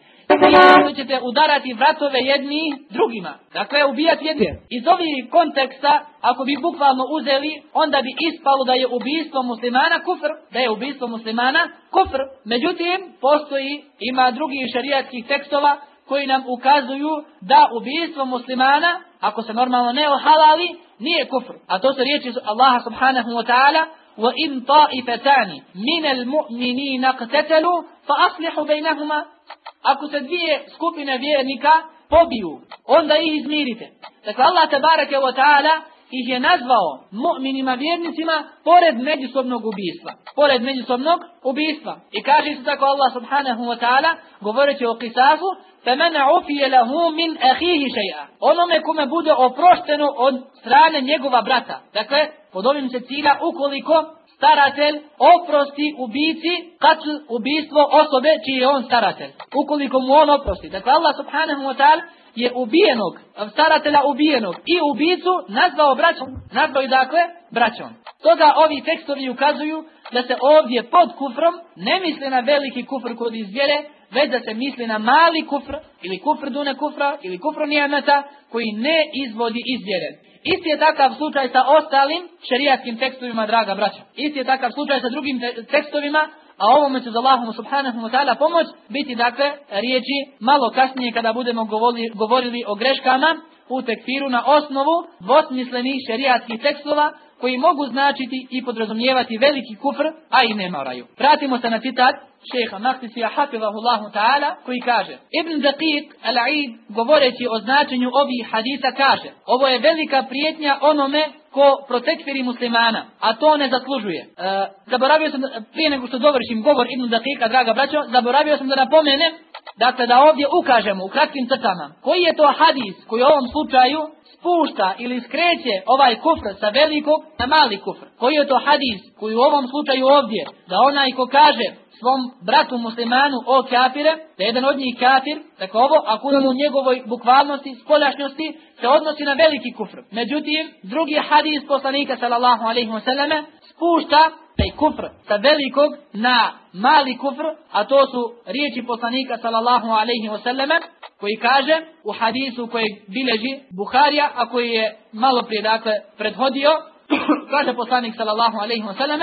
Ćete udarati vratove jedni drugima. Dakle, ubijati jedni. Iz ovih konteksta, ako bi bukvalno uzeli, onda bi ispalo da je ubijstvo muslimana kufr, da je ubijstvo muslimana kufr. Međutim, postoji, ima drugih šarijatskih tekstova koji nam ukazuju da ubijstvo muslimana, ako se normalno ne ohalali, nije kufr. A to su riječi Allaha subhanahu wa ta'ala وَإِنْ طَائِفَتَانِ مِنَ الْمُؤْمِنِينَ اقْتَتَلُوا فَأَصْلِحُوا بَيْنَهُمَا Ako se dvije skupine vjernika pobiju, onda ih izmirite. Dakle, Allah tabaraka wa ta'ala ih je nazvao mu'minima vjernicima pored međusobnog ubijstva. Pored međusobnog ubijstva. I kaže se tako Allah subhanahu wa ta'ala, govoreći o kisasu, فَمَنَ عُفِيَ لَهُ مِنْ أَخِيهِ شَيْعَ Onome kome bude oprošteno od strane njegova brata. Dakle, pod ovim se cilja ukoliko staratelj oprosti ubici katl ubijstvo osobe čiji je on staratelj. Ukoliko mu on oprosti. Dakle, Allah subhanahu wa ta'ala je ubijenog, staratelja ubijenog i ubicu nazvao braćom. Nazvao i dakle braćom. Toga ovi tekstovi ukazuju da se ovdje pod kufrom ne misli na veliki kufr kod izvjere, već da se misli na mali kufr, ili kufr dune kufra, ili kufr nijemeta, koji ne izvodi izvjere. Isti je takav slučaj sa ostalim šerijatskim tekstovima, draga braća. Isti je takav slučaj sa drugim te tekstovima, a ovome će za Allahom subhanahu wa ta'ala pomoć biti dakle riječi malo kasnije kada budemo govorili, govorili o greškama u tekfiru na osnovu dvosmislenih šerijatskih tekstova koji mogu značiti i podrazumijevati veliki kufr, a i ne moraju. Vratimo se na citat šeha Mahdisija Hafizahullahu ta'ala koji kaže Ibn Daqiq al-Aid govoreći o značenju ovih hadisa kaže ovo je velika prijetnja onome ko protekfiri muslimana, a to ne zaslužuje. E, zaboravio sam, prije nego što dovršim govor Ibn Daqiqa, draga braćo, zaboravio sam da napomenem, dakle da ovdje ukažemo u kratkim crtama, koji je to hadis koji u ovom slučaju spušta ili skreće ovaj kufr sa velikog na mali kufr. Koji je to hadis koji u ovom slučaju ovdje, da onaj ko kaže svom bratu muslimanu o kafire, da jedan od njih kafir, dakle ovo, ako u njegovoj bukvalnosti, spoljašnjosti, se odnosi na veliki kufr. Međutim, drugi hadis poslanika sallallahu alaihi wasallam spušta taj kufr sa velikog na mali kufr, a to su riječi poslanika sallallahu alaihi wasallam koji kaže u hadisu koji bileži Buharija, a koji je malo prije dakle prethodio, kaže poslanik sallallahu alaihi wasallam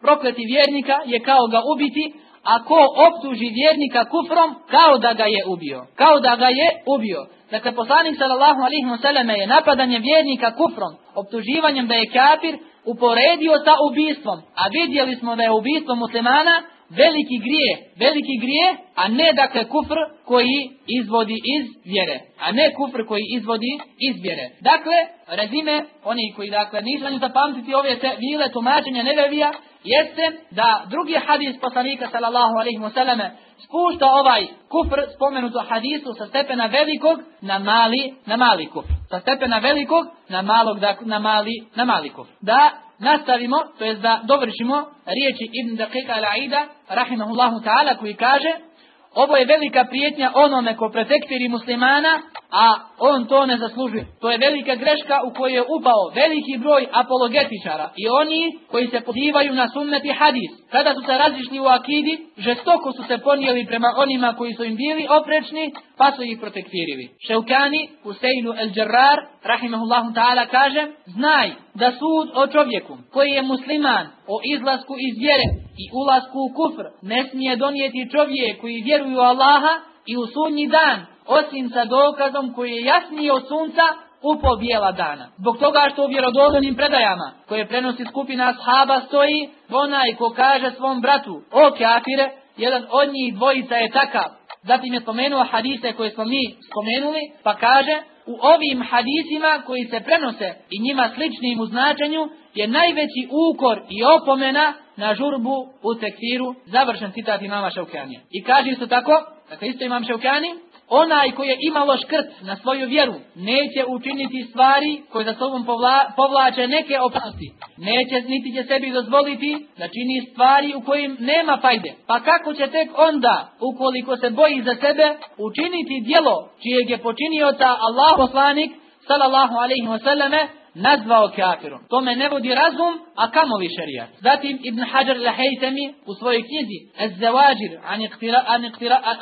prokleti vjernika je kao ga ubiti, a ko optuži vjernika kufrom, kao da ga je ubio. Kao da ga je ubio. Dakle, poslanik sallallahu alaihi wasallam je napadanje vjernika kufrom, optuživanjem da je kafir, uporedio sa ubistvom. A vidjeli smo da je ubistvo muslimana veliki grije, veliki grije, a ne dakle kufr koji izvodi iz vjere, a ne kufr koji izvodi iz vjere. Dakle, rezime, oni koji dakle nisu zapamtiti ove se vile tumačenja nevevija, jeste da drugi hadis poslanika sallallahu alaihi wasallam spušta ovaj kufr spomenuto hadisu sa stepena velikog na mali, na mali kufr. Sa stepena velikog na malog, na mali, na mali kufr. Da nastavimo, to jest da dovršimo riječi Ibn Daqiqa al-Aida, rahimahullahu ta'ala, koji kaže, ovo je velika prijetnja onome ko pretekfiri muslimana, a on to ne zaslužuje. To je velika greška u kojoj je upao veliki broj apologetičara i oni koji se pozivaju na sunnet i hadis. Kada su se razišli u akidi, žestoko su se ponijeli prema onima koji su im bili oprečni, pa su ih protektirili. Šeukani, Huseinu el Džarrar, rahimahullahu ta'ala, kaže, znaj da sud o čovjeku koji je musliman o izlasku iz vjere i ulasku u kufr ne smije donijeti čovjek koji vjeruju Allaha i u sudnji dan, osim sa dokazom koji je jasniji od sunca u pobijela dana. Zbog toga što u vjerodolnim predajama koje prenosi skupina shaba stoji, onaj ko kaže svom bratu, o kafire, jedan od njih dvojica je takav. Zatim je spomenuo hadise koje smo mi spomenuli, pa kaže, u ovim hadisima koji se prenose i njima sličnim u značenju je najveći ukor i opomena na žurbu u tekfiru, završen citat imama Šaukjanija. I kaže isto tako, dakle isto imam Šaukjani, onaj koji je imalo škrt na svoju vjeru, neće učiniti stvari koje za sobom povlače neke opasnosti. Neće niti će sebi dozvoliti da čini stvari u kojim nema fajde. Pa kako će tek onda, ukoliko se boji za sebe, učiniti dijelo čijeg je počinio ta Allah poslanik, sallallahu alaihi wasallame, nazvao kafirom. Tome ne vodi razum, a kamovi šerijat. Zatim Ibn Hajar al u svojoj knjizi Az-Zawajir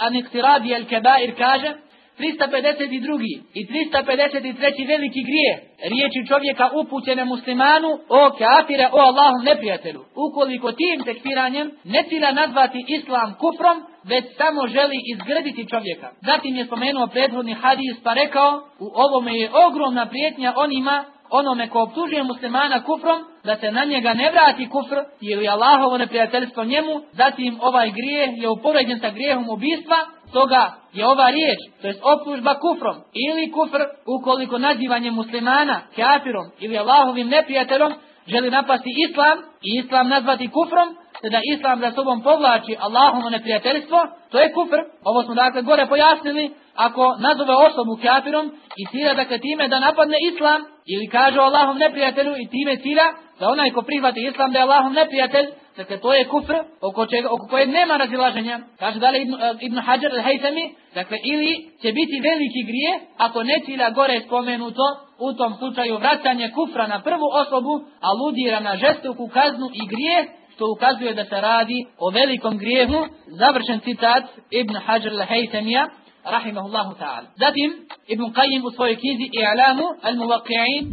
an iqtirabi al-kabair kaže 352. i 353. veliki grije riječi čovjeka upućene muslimanu o kafire, o Allahom neprijatelju. Ukoliko tim tekfiranjem ne cilja nazvati islam kufrom, već samo želi izgraditi čovjeka. Zatim je spomenuo prethodni hadis pa rekao, u ovome je ogromna prijetnja onima onome ko optužuje muslimana kufrom, da se na njega ne vrati kufr ili Allahovo neprijateljstvo njemu, zatim ovaj grijeh je upoređen sa grijehom ubistva, toga je ova riječ, to jest optužba kufrom ili kufr ukoliko nazivanje muslimana kafirom ili Allahovim neprijateljom želi napasti islam i islam nazvati kufrom, te da islam za sobom povlači Allahovo neprijateljstvo, to je kufr. Ovo smo dakle gore pojasnili, ako nazove osobu kafirom i cilja dakle time da napadne islam ili kaže Allahom neprijatelju i time cilja da onaj ko prihvati islam da je Allahom neprijatelj, dakle to je kufr oko, čega, oko kojeg nema razilaženja. Kaže dalje Ibn, uh, Ibn Hajar al-Haythami, dakle ili će biti veliki grije ako ne cilja gore spomenuto u tom slučaju vraćanje kufra na prvu osobu, aludira na žestoku kaznu i grije što ukazuje da se radi o velikom grijehu. Završen citat Ibn Hajar al-Haythamija, rahimahullahu ta'ala. Zatim, Ibn Qayyim u svojoj knjizi I'lamu al-Muwaqi'in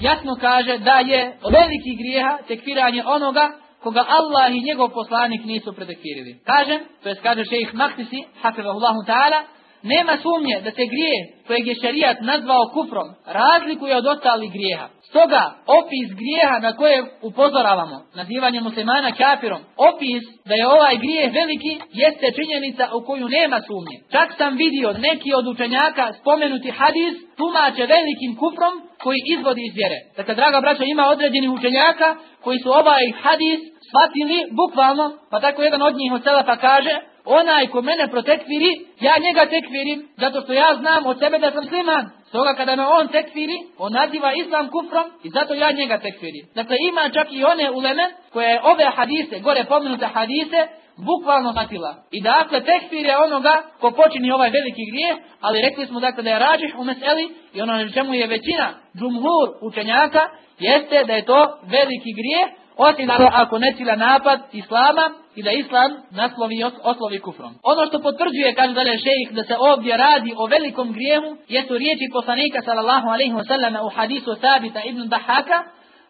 jasno kaže da je veliki grijeha tekfiranje onoga koga Allah i njegov poslanik nisu pretekfirili. Kažem, to je kaže šejih Maktisi, hafivahullahu ta'ala, nema sumnje da se grije kojeg je šerijat nazvao kufrom razlikuje od ostalih grijeha. Stoga, opis grijeha na koje upozoravamo, nazivanje muslimana kafirom, opis da je ovaj grijeh veliki, jeste činjenica u koju nema sumnje. Čak sam vidio neki od učenjaka spomenuti hadis, tumače velikim kufrom koji izvodi iz vjere. Dakle, draga braća, ima određenih učenjaka koji su ovaj hadis shvatili bukvalno, pa tako jedan od njih od pa kaže, onaj ko mene protekviri, ja njega tekvirim, zato što ja znam od sebe da sam sliman. Stoga kada me on tekfiri, on naziva islam kufrom i zato ja njega tekfirim. Dakle, ima čak i one uleme koje ove hadise, gore pomenute hadise, bukvalno matila. I dakle, tekfir je onoga ko počini ovaj veliki grijeh, ali rekli smo dakle da je rađih u meseli i ono na čemu je većina džumhur učenjaka, jeste da je to veliki grijeh, osim ako ne napad islama i da islam naslovi oslovi kufrom. Ono što potvrđuje, kaže dalje šejih, da se ovdje radi o velikom grijehu, jesu riječi poslanika sallallahu alaihi wa u hadisu Sabita ibn Dahaka,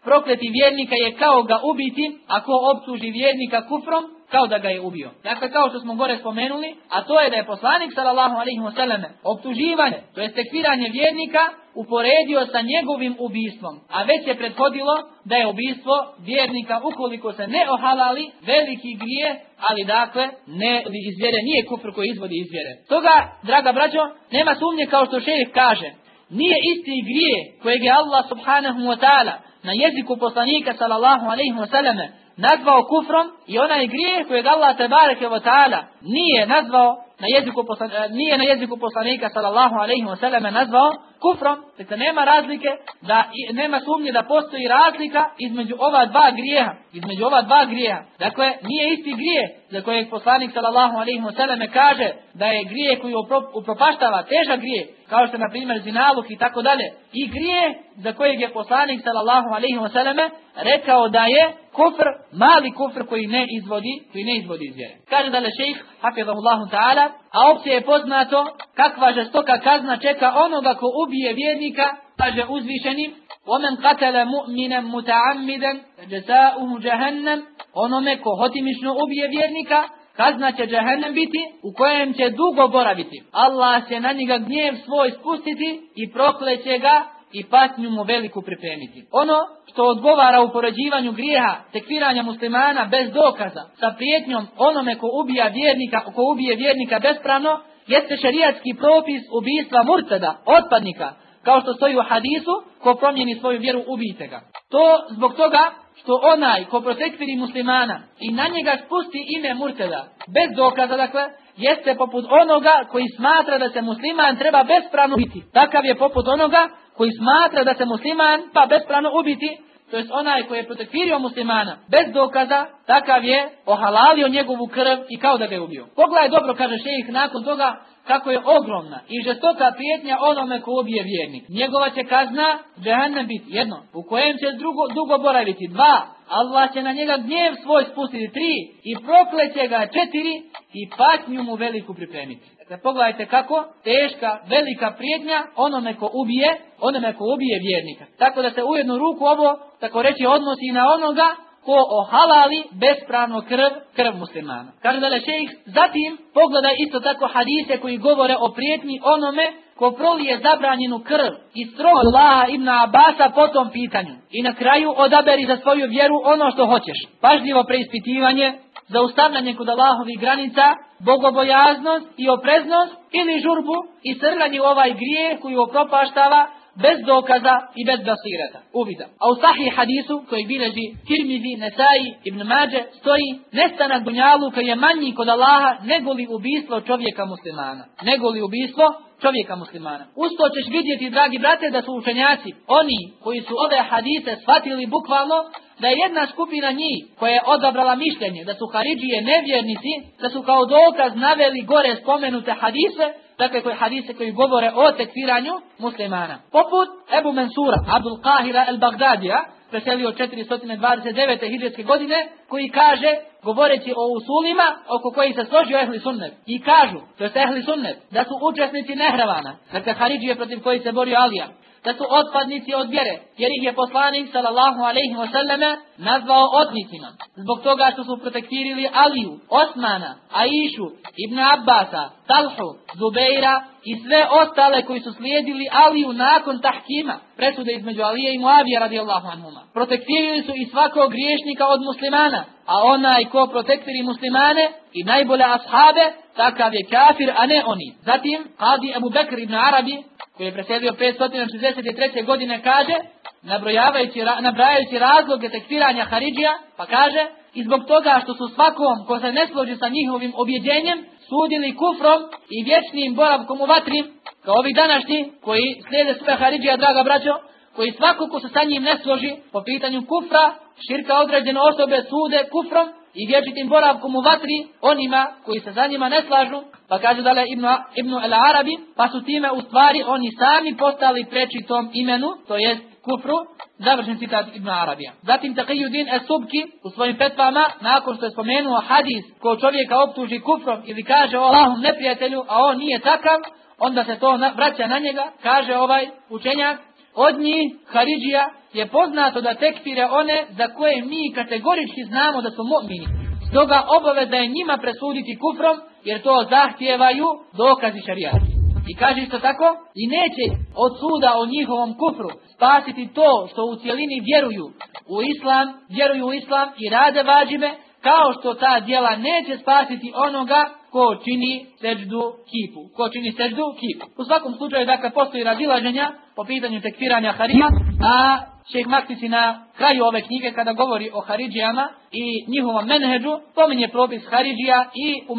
prokleti vjernika je kao ga ubiti, ako optuži vjernika kufrom, kao da ga je ubio. Dakle, kao što smo gore spomenuli, a to je da je poslanik sallallahu alaihi wasallam optuživanje, to je tekfiranje vjernika, uporedio sa njegovim ubistvom, a već je prethodilo da je ubistvo vjernika ukoliko se ne ohalali veliki grije, ali dakle ne iz vjere, nije kufr koji izvodi iz vjere. Toga, draga braćo, nema sumnje kao što šejih kaže, nije isti grije kojeg je Allah subhanahu wa ta'ala na jeziku poslanika sallallahu alaihi wa nazvao kufrom i onaj grijeh kojeg Allah tebareke wa ta'ala nije nazvao na jeziku nije na jeziku poslanika sallallahu alejhi ve selleme nazvao kufrom, dakle nema razlike da nema sumnje da postoji razlika između ova dva grijeha, između ova dva grijeha. Dakle, nije isti grijeh za kojeg poslanik sallallahu alejhi ve kaže da je grijeh koji upropaštava težak grijeh, kao što na primjer zinaluk i tako dalje. I grijeh za kojeg je poslanik sallallahu alejhi ve rekao da je kufr, mali kufr koji ne izvodi, koji ne izvodi iz vjere. Kaže dalje šejh hafizahullahu ta'ala, a opće je poznato kakva žestoka kazna čeka onoga ko ubije vjernika, Kaže uzvišeni, omen katele mu'minem muta'ammiden, džesa'uhu džahennem, onome ko hotimično ubije vjernika, kazna će džahennem biti, u kojem će dugo boraviti. Allah će na njega gnjev svoj spustiti i prokleće ga i patnju mu veliku pripremiti. Ono što odgovara u poređivanju grijeha, tekviranja muslimana bez dokaza, sa prijetnjom onome ko ubija vjernika, ko ubije vjernika bespravno, jeste šerijatski propis ubijstva murtada, otpadnika, kao što stoji u hadisu, ko promijeni svoju vjeru, ubijte ga. To zbog toga što onaj ko protekviri muslimana i na njega spusti ime murtada, bez dokaza, dakle, jeste poput onoga koji smatra da se musliman treba bespravno biti. Takav je poput onoga koji smatra da se musliman pa bespravno ubiti, to jest onaj koji je protekvirio muslimana bez dokaza, takav je ohalalio njegovu krv i kao da ga je ubio. Pogledaj dobro, kaže šejih, nakon toga kako je ogromna i žestoka prijetnja onome ko ubije vjernik. Njegova će kazna džehennem biti jedno, u kojem će drugo, dugo boraviti dva, Allah će na njega gnjev svoj spustiti tri i prokleće ga četiri i patnju mu veliku pripremiti. Dakle, pogledajte kako teška, velika prijetnja onome ko ubije, onome ko ubije vjernika. Tako da se u jednu ruku ovo, tako reći, odnosi na onoga ko ohalali bespravno krv, krv muslimana. Kaže da šejh, zatim pogledaj isto tako hadise koji govore o prijetnji onome ko prolije zabranjenu krv i strog Allaha ibn Abasa po tom pitanju. I na kraju odaberi za svoju vjeru ono što hoćeš. Pažljivo preispitivanje, zaustavljanje kod Allahovih granica, bogobojaznost i opreznost ili žurbu i srljanje u ovaj grijeh koji opropaštava bez dokaza i bez basirata, uvida. A u sahih hadisu koji bileži Tirmizi, Nesai, Ibn Mađe stoji nestanak dunjaluka je manji kod Allaha nego li ubistvo čovjeka muslimana. Nego li ubistvo čovjeka muslimana. Usto ćeš vidjeti, dragi brate, da su učenjaci, oni koji su ove hadise shvatili bukvalno, da je jedna skupina njih koja je odabrala mišljenje da su Haridžije nevjernici, da su kao dokaz naveli gore spomenute hadise, dakle koji hadise koji govore o tekfiranju muslimana. Poput Ebu Mensura, Abdul Qahira el Bagdadija, preselio 429. hijđarske godine, koji kaže, govoreći o usulima oko kojih se složio ehli sunnet, i kažu, to je ehli sunnet, da su učesnici nehravana, dakle Haridžije protiv koji se borio Alija, da su otpadnici od vjere, jer ih je poslanik sallallahu alejhi ve selleme nazvao otnicima. Zbog toga što su protektirili Aliju, Osmana, Aishu, Ibn Abbasa, Talhu, Zubeira i sve ostale koji su slijedili Aliju nakon tahkima, presude između Alije i Muavija radijallahu anhuma. Protektirili su i svakog griješnika od muslimana, a onaj ko protektiri muslimane i najbolje ashabe, takav je kafir, a ne oni. Zatim, Qadi Abu Bekr ibn Arabi, koji je preselio 563. godine, kaže, nabrojavajući, nabrajajući razloge tekfiranja Haridžija, pa kaže, i zbog toga što su svakom ko se ne složi sa njihovim objeđenjem, sudili kufrom i vječnim boravkom u vatri, kao ovi današnji koji slijede sve Haridžija, draga braćo, koji svako ko se sa njim ne složi po pitanju kufra, širka određene osobe sude kufrom i vječitim boravkom u vatri onima koji se za njima ne slažu, pa kaže dale Ibnu, Ibnu El Arabi, pa su time u stvari oni sami postali preči tom imenu, to jest kufru, završen citat Ibn Arabija. Zatim Taqiyuddin Es-Subki u svojim petvama, nakon što je spomenuo hadis ko čovjeka optuži kufrom ili kaže o Allahom neprijatelju, a on nije takav, onda se to vraća na njega, kaže ovaj učenjak, od njih, Haridžija, je poznato da tekfire one za koje mi kategorički znamo da su mu'mini. Stoga obaveza je njima presuditi kufrom, jer to zahtijevaju dokazi šarijati. I kaže isto tako, i neće od suda o njihovom kufru spasiti to što u cijelini vjeruju u islam, vjeruju u islam i rade vađime, kao što ta djela neće spasiti onoga ko čini seđdu kipu. Ko čini seđdu kipu. U svakom slučaju, dakle, postoji razilaženja po pitanju tekfiranja Haridija, a šeh Maktisi na kraju ove knjige kada govori o Haridžijama i njihovom menheđu, pominje propis Haridžija i u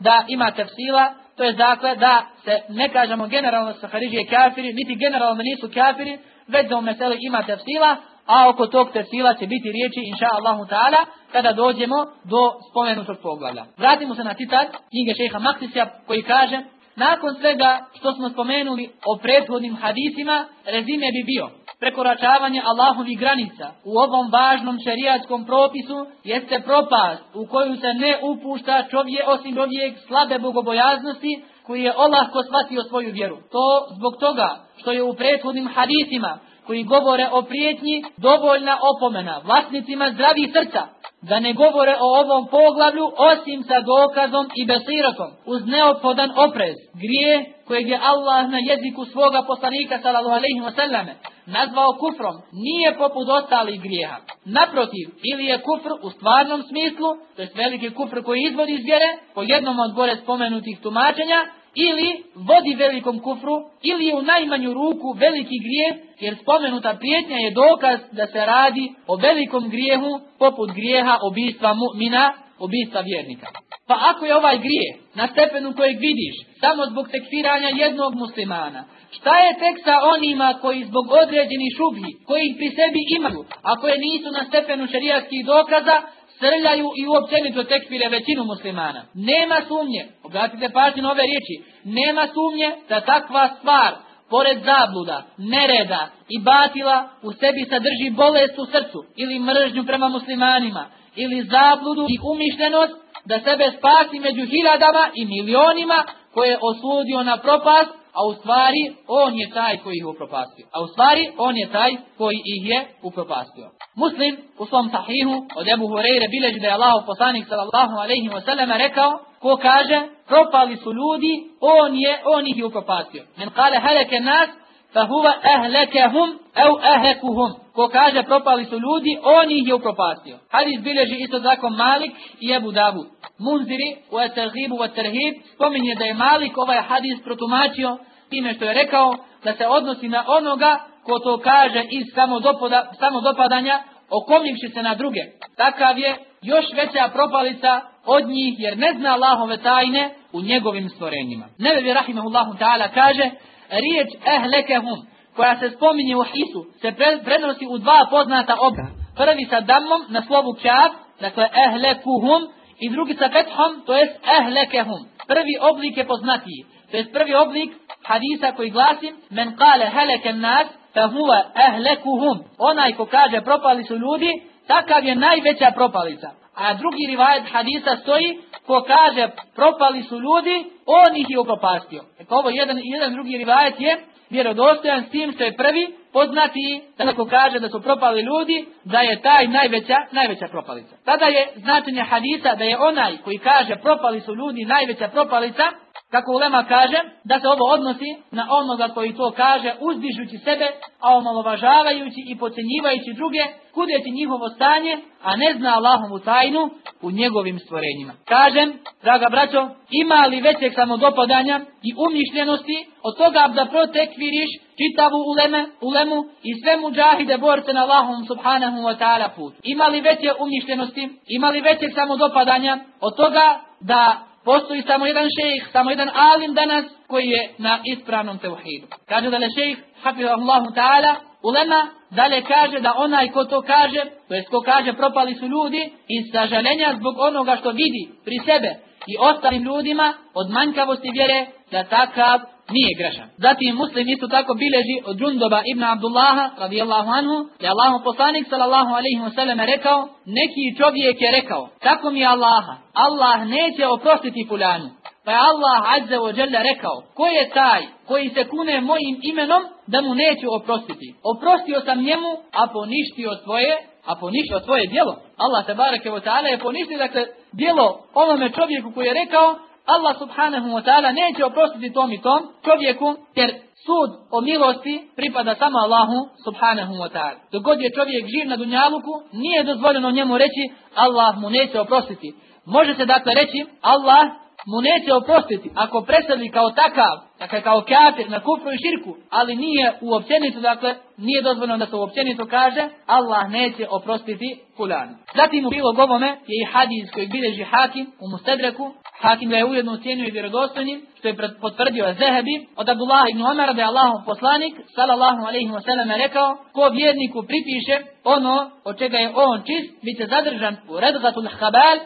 da ima tefsila, to je dakle da se ne kažemo generalno sa Haridžije kafiri, niti generalno nisu kafiri, već da u meseli ima tefsila, a oko tog tefsila će biti riječi, inša Allahu ta'ala, kada dođemo do spomenutog poglavlja. Vratimo se na citat knjige šeha Maksisija koji kaže, nakon svega što smo spomenuli o prethodnim hadisima, rezime bi bio prekoračavanje Allahovih granica u ovom važnom šerijatskom propisu jeste propast u koju se ne upušta čovjek osim čovjek slabe bogobojaznosti koji je olahko shvatio svoju vjeru. To zbog toga što je u prethodnim hadisima koji govore o prijetnji dovoljna opomena vlasnicima zdravih srca da ne govore o ovom poglavlju osim sa dokazom i besiratom uz neophodan oprez grije kojeg je Allah na jeziku svoga poslanika sallallahu alejhi ve selleme nazvao kufrom nije poput ostalih grijeha. Naprotiv, ili je kufr u stvarnom smislu, to je veliki kufr koji izvodi iz vjere, po jednom od gore spomenutih tumačenja, ili vodi velikom kufru, ili je u najmanju ruku veliki grijeh, jer spomenuta prijetnja je dokaz da se radi o velikom grijehu, poput grijeha obistva mu'mina, obistva vjernika. Pa ako je ovaj grijeh na stepenu kojeg vidiš, samo zbog tekfiranja jednog muslimana, šta je tek sa onima koji zbog određenih šubhi, koji ih pri sebi imaju, a koje nisu na stepenu šerijatskih dokaza, srljaju i uopćenito tekfire većinu muslimana. Nema sumnje, obratite pažnju na ove riječi, nema sumnje da takva stvar, pored zabluda, nereda i batila, u sebi sadrži bolest u srcu ili mržnju prema muslimanima, ili zabludu i umišljenost da sebe spasi među hiljadama i milionima koje je osudio na propast, a u stvari on je taj koji ih upropastio. A u stvari on je taj koji ih je upropastio. Muslim u svom sahihu od Ebu Hureyre bileži da je Allah poslanik sallallahu alaihi wa sallam rekao ko kaže propali su ljudi, on je, on ih je upropastio. Men kale haleke nas, fahuva ehlekehum au ehlekuhum. Ko kaže propali su ljudi, on ih je upropastio. Hadis bilježi isto zakon Malik i Ebu Davud. Munziri u eterhibu u eterhib spominje da je Malik ovaj hadis protumačio time što je rekao da se odnosi na onoga ko to kaže iz samodopada, samodopadanja okomivši se na druge. Takav je još veća propalica od njih jer ne zna Allahove tajne u njegovim stvorenjima. Nebevi Rahimahullahu ta'ala kaže riječ ehlekehum koja se spominje u hisu se prenosi u dva poznata obra. Prvi sa damom na slovu kjaf, dakle ehlekuhum i drugi sa fethom, to jest ehlekehum. Prvi oblik je poznatiji. To jest prvi oblik hadisa koji glasi men kale heleken nas fa huwa ehlekuhum. Onaj ko kaže propali su ljudi, takav je najveća propalica. A drugi rivajet hadisa stoji ko kaže propali su ljudi, on ih je upropastio. Eko ovo jedan, jedan drugi rivajet je vjerodostojan s tim što je prvi poznati da ko kaže da su propali ljudi, da je taj najveća, najveća propalica. Tada je značenje hadisa da je onaj koji kaže propali su ljudi najveća propalica, kako Ulema kaže, da se ovo odnosi na onoga koji to kaže, uzdižući sebe, a omalovažavajući i pocenjivajući druge, kudeći njihovo stanje, a ne zna Allahovu tajnu u njegovim stvorenjima. Kažem, draga braćo, ima li većeg samodopadanja i umišljenosti od toga da protekviriš čitavu uleme, ulemu i sve muđahide borce na Allahom subhanahu wa ta'ala put. Ima li veće umišljenosti, ima li većeg samodopadanja od toga da postoji samo jedan šejh, samo jedan alim danas koji je na ispravnom tevhidu. Kaže da je šejh, hafizahullahu ta'ala, ulema dalje kaže da onaj ko to kaže, to jest ko kaže propali su ljudi iz sažalenja zbog onoga što vidi pri sebe i ostalim ljudima od manjkavosti vjere da takav nije grešan. Zatim muslim isto tako bileži od Džundoba ibn Abdullaha radijallahu anhu da je Allah poslanik sallallahu alaihi wa sallam rekao neki čovjek je rekao tako mi je Allaha Allah neće oprostiti puljanu pa je Allah azza wa jalla rekao ko je taj koji se kune mojim imenom da mu neću oprostiti? Oprostio sam njemu a poništio tvoje a poništio tvoje djelo. Allah te bareke wa ta'ala je poništio dakle djelo onome čovjeku koji je rekao Allah subhanahu wa ta'ala neće oprostiti tom i tom čovjeku, jer sud o milosti pripada samo Allahu subhanahu wa ta'ala. Dok god je čovjek živ na dunjaluku, nije dozvoljeno njemu reći Allah mu neće oprostiti. Može se dakle reći, Allah mu neće oprostiti ako presadi kao takav, dakle kao kafir na kufru i širku, ali nije u općenitu, dakle nije dozvoljeno da se u općenitu kaže, Allah neće oprostiti fulanu. Zatim u prilog ovome je i hadis koji bilježi Hakim u Mustedreku, Hakim ga je ujedno cijenio i vjerodostojnim, što je potvrdio Zehebi, od Abdullah ibn Omara da je Allahov poslanik, sallallahu alaihi wa sallam, rekao, ko vjerniku pripiše ono od čega je on čist, bit će zadržan u redzatul habal,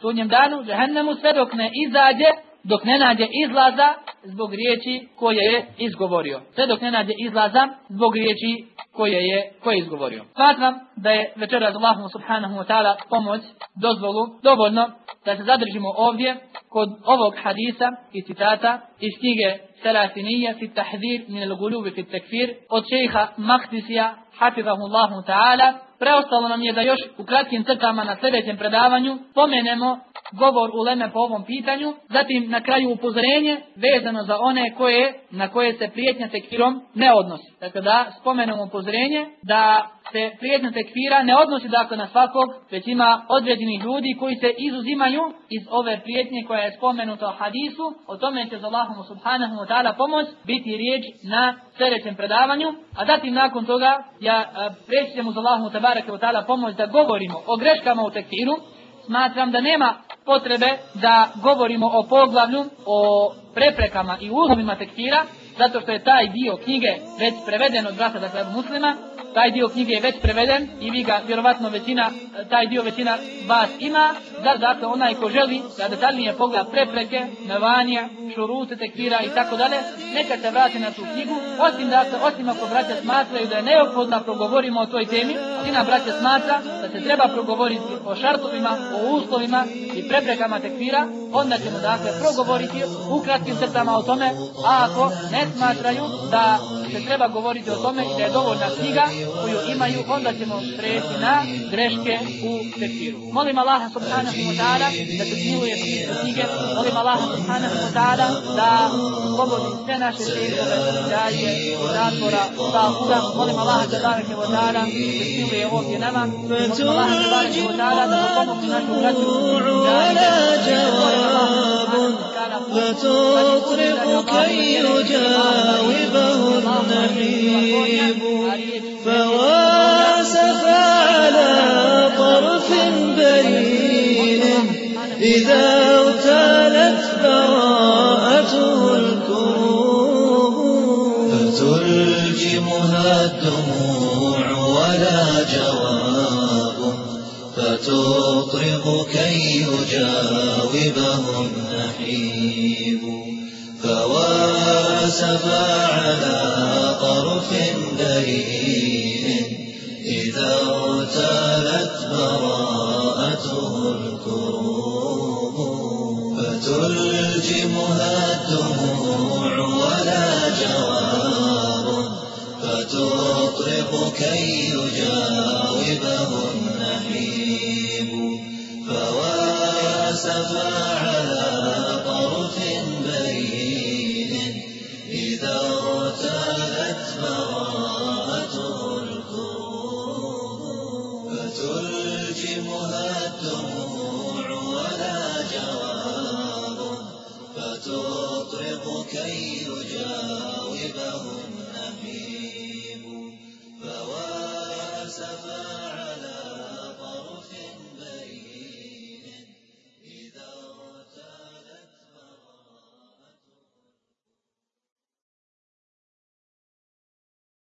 sudnjem danu, džehennemu, sve dok ne izađe, dok ne nađe izlaza zbog riječi koje je izgovorio. Sve dok ne nađe izlaza zbog riječi koje je, koje je izgovorio. Smatram da je večeras Allahu subhanahu wa ta'ala pomoć, dozvolu, dovoljno da se zadržimo ovdje kod ovog hadisa i citata iz knjige Selasinija fi tahzir min al-gulubi fi tekfir od šeha Mahdisija hafizahu Allahu ta'ala preostalo nam je da još u kratkim crtama na sljedećem predavanju pomenemo govor u Leme po ovom pitanju, zatim na kraju upozorenje vezano za one koje, na koje se prijetnja tekfirom ne odnosi. Dakle da spomenemo upozorenje da se prijetnja tekfira ne odnosi dakle na svakog, već ima određenih ljudi koji se izuzimaju iz ove prijetnje koja je spomenuta u hadisu, o tome će za Allahom subhanahu wa ta'ala pomoć biti riječ na sljedećem predavanju, a zatim nakon toga ja preći ćemo za Allahom wa ta'ala pomoć da govorimo o greškama u tekfiru, smatram da nema potrebe da govorimo o poglavlju, o preprekama i uzlovima tekfira, zato što je taj dio knjige već preveden od brata da muslima, taj dio knjige je već preveden i vi ga vjerovatno većina, taj dio većina vas ima, da dakle onaj ko želi da detaljnije pogleda prepreke, navanja, šurute, tekvira i tako dalje, neka se vrati na tu knjigu, osim dakle, osim ako braća smatraju da je neophodno da progovorimo o toj temi, na braća smatra da se treba progovoriti o šartovima, o uslovima i preprekama tekvira, onda ćemo dakle progovoriti u kratkim crtama o tome, a ako ne smatraju da se treba govoriti o tome da je dovoljna sniga koju imaju, onda ćemo preći na greške u tekiru. Molim Allaha subhanahu wa ta'ala da se smiluje knjige, molim Allaha subhanahu wa ta'ala da slobodi sve naše šeitove, daje, zatvora, stavuda, molim Allaha da barake wa ta'ala da smiluje ovdje nama, molim Allaha da barake wa ta'ala da pomogne našu braću, da je, فتطرق كي يجاوبه النحيب فواسف على طرف بريء إذا اغتالت براءته الكروب فتلجمها الدموع ولا جواب فتطرق كي يجاوبه سبا على طرف دليل.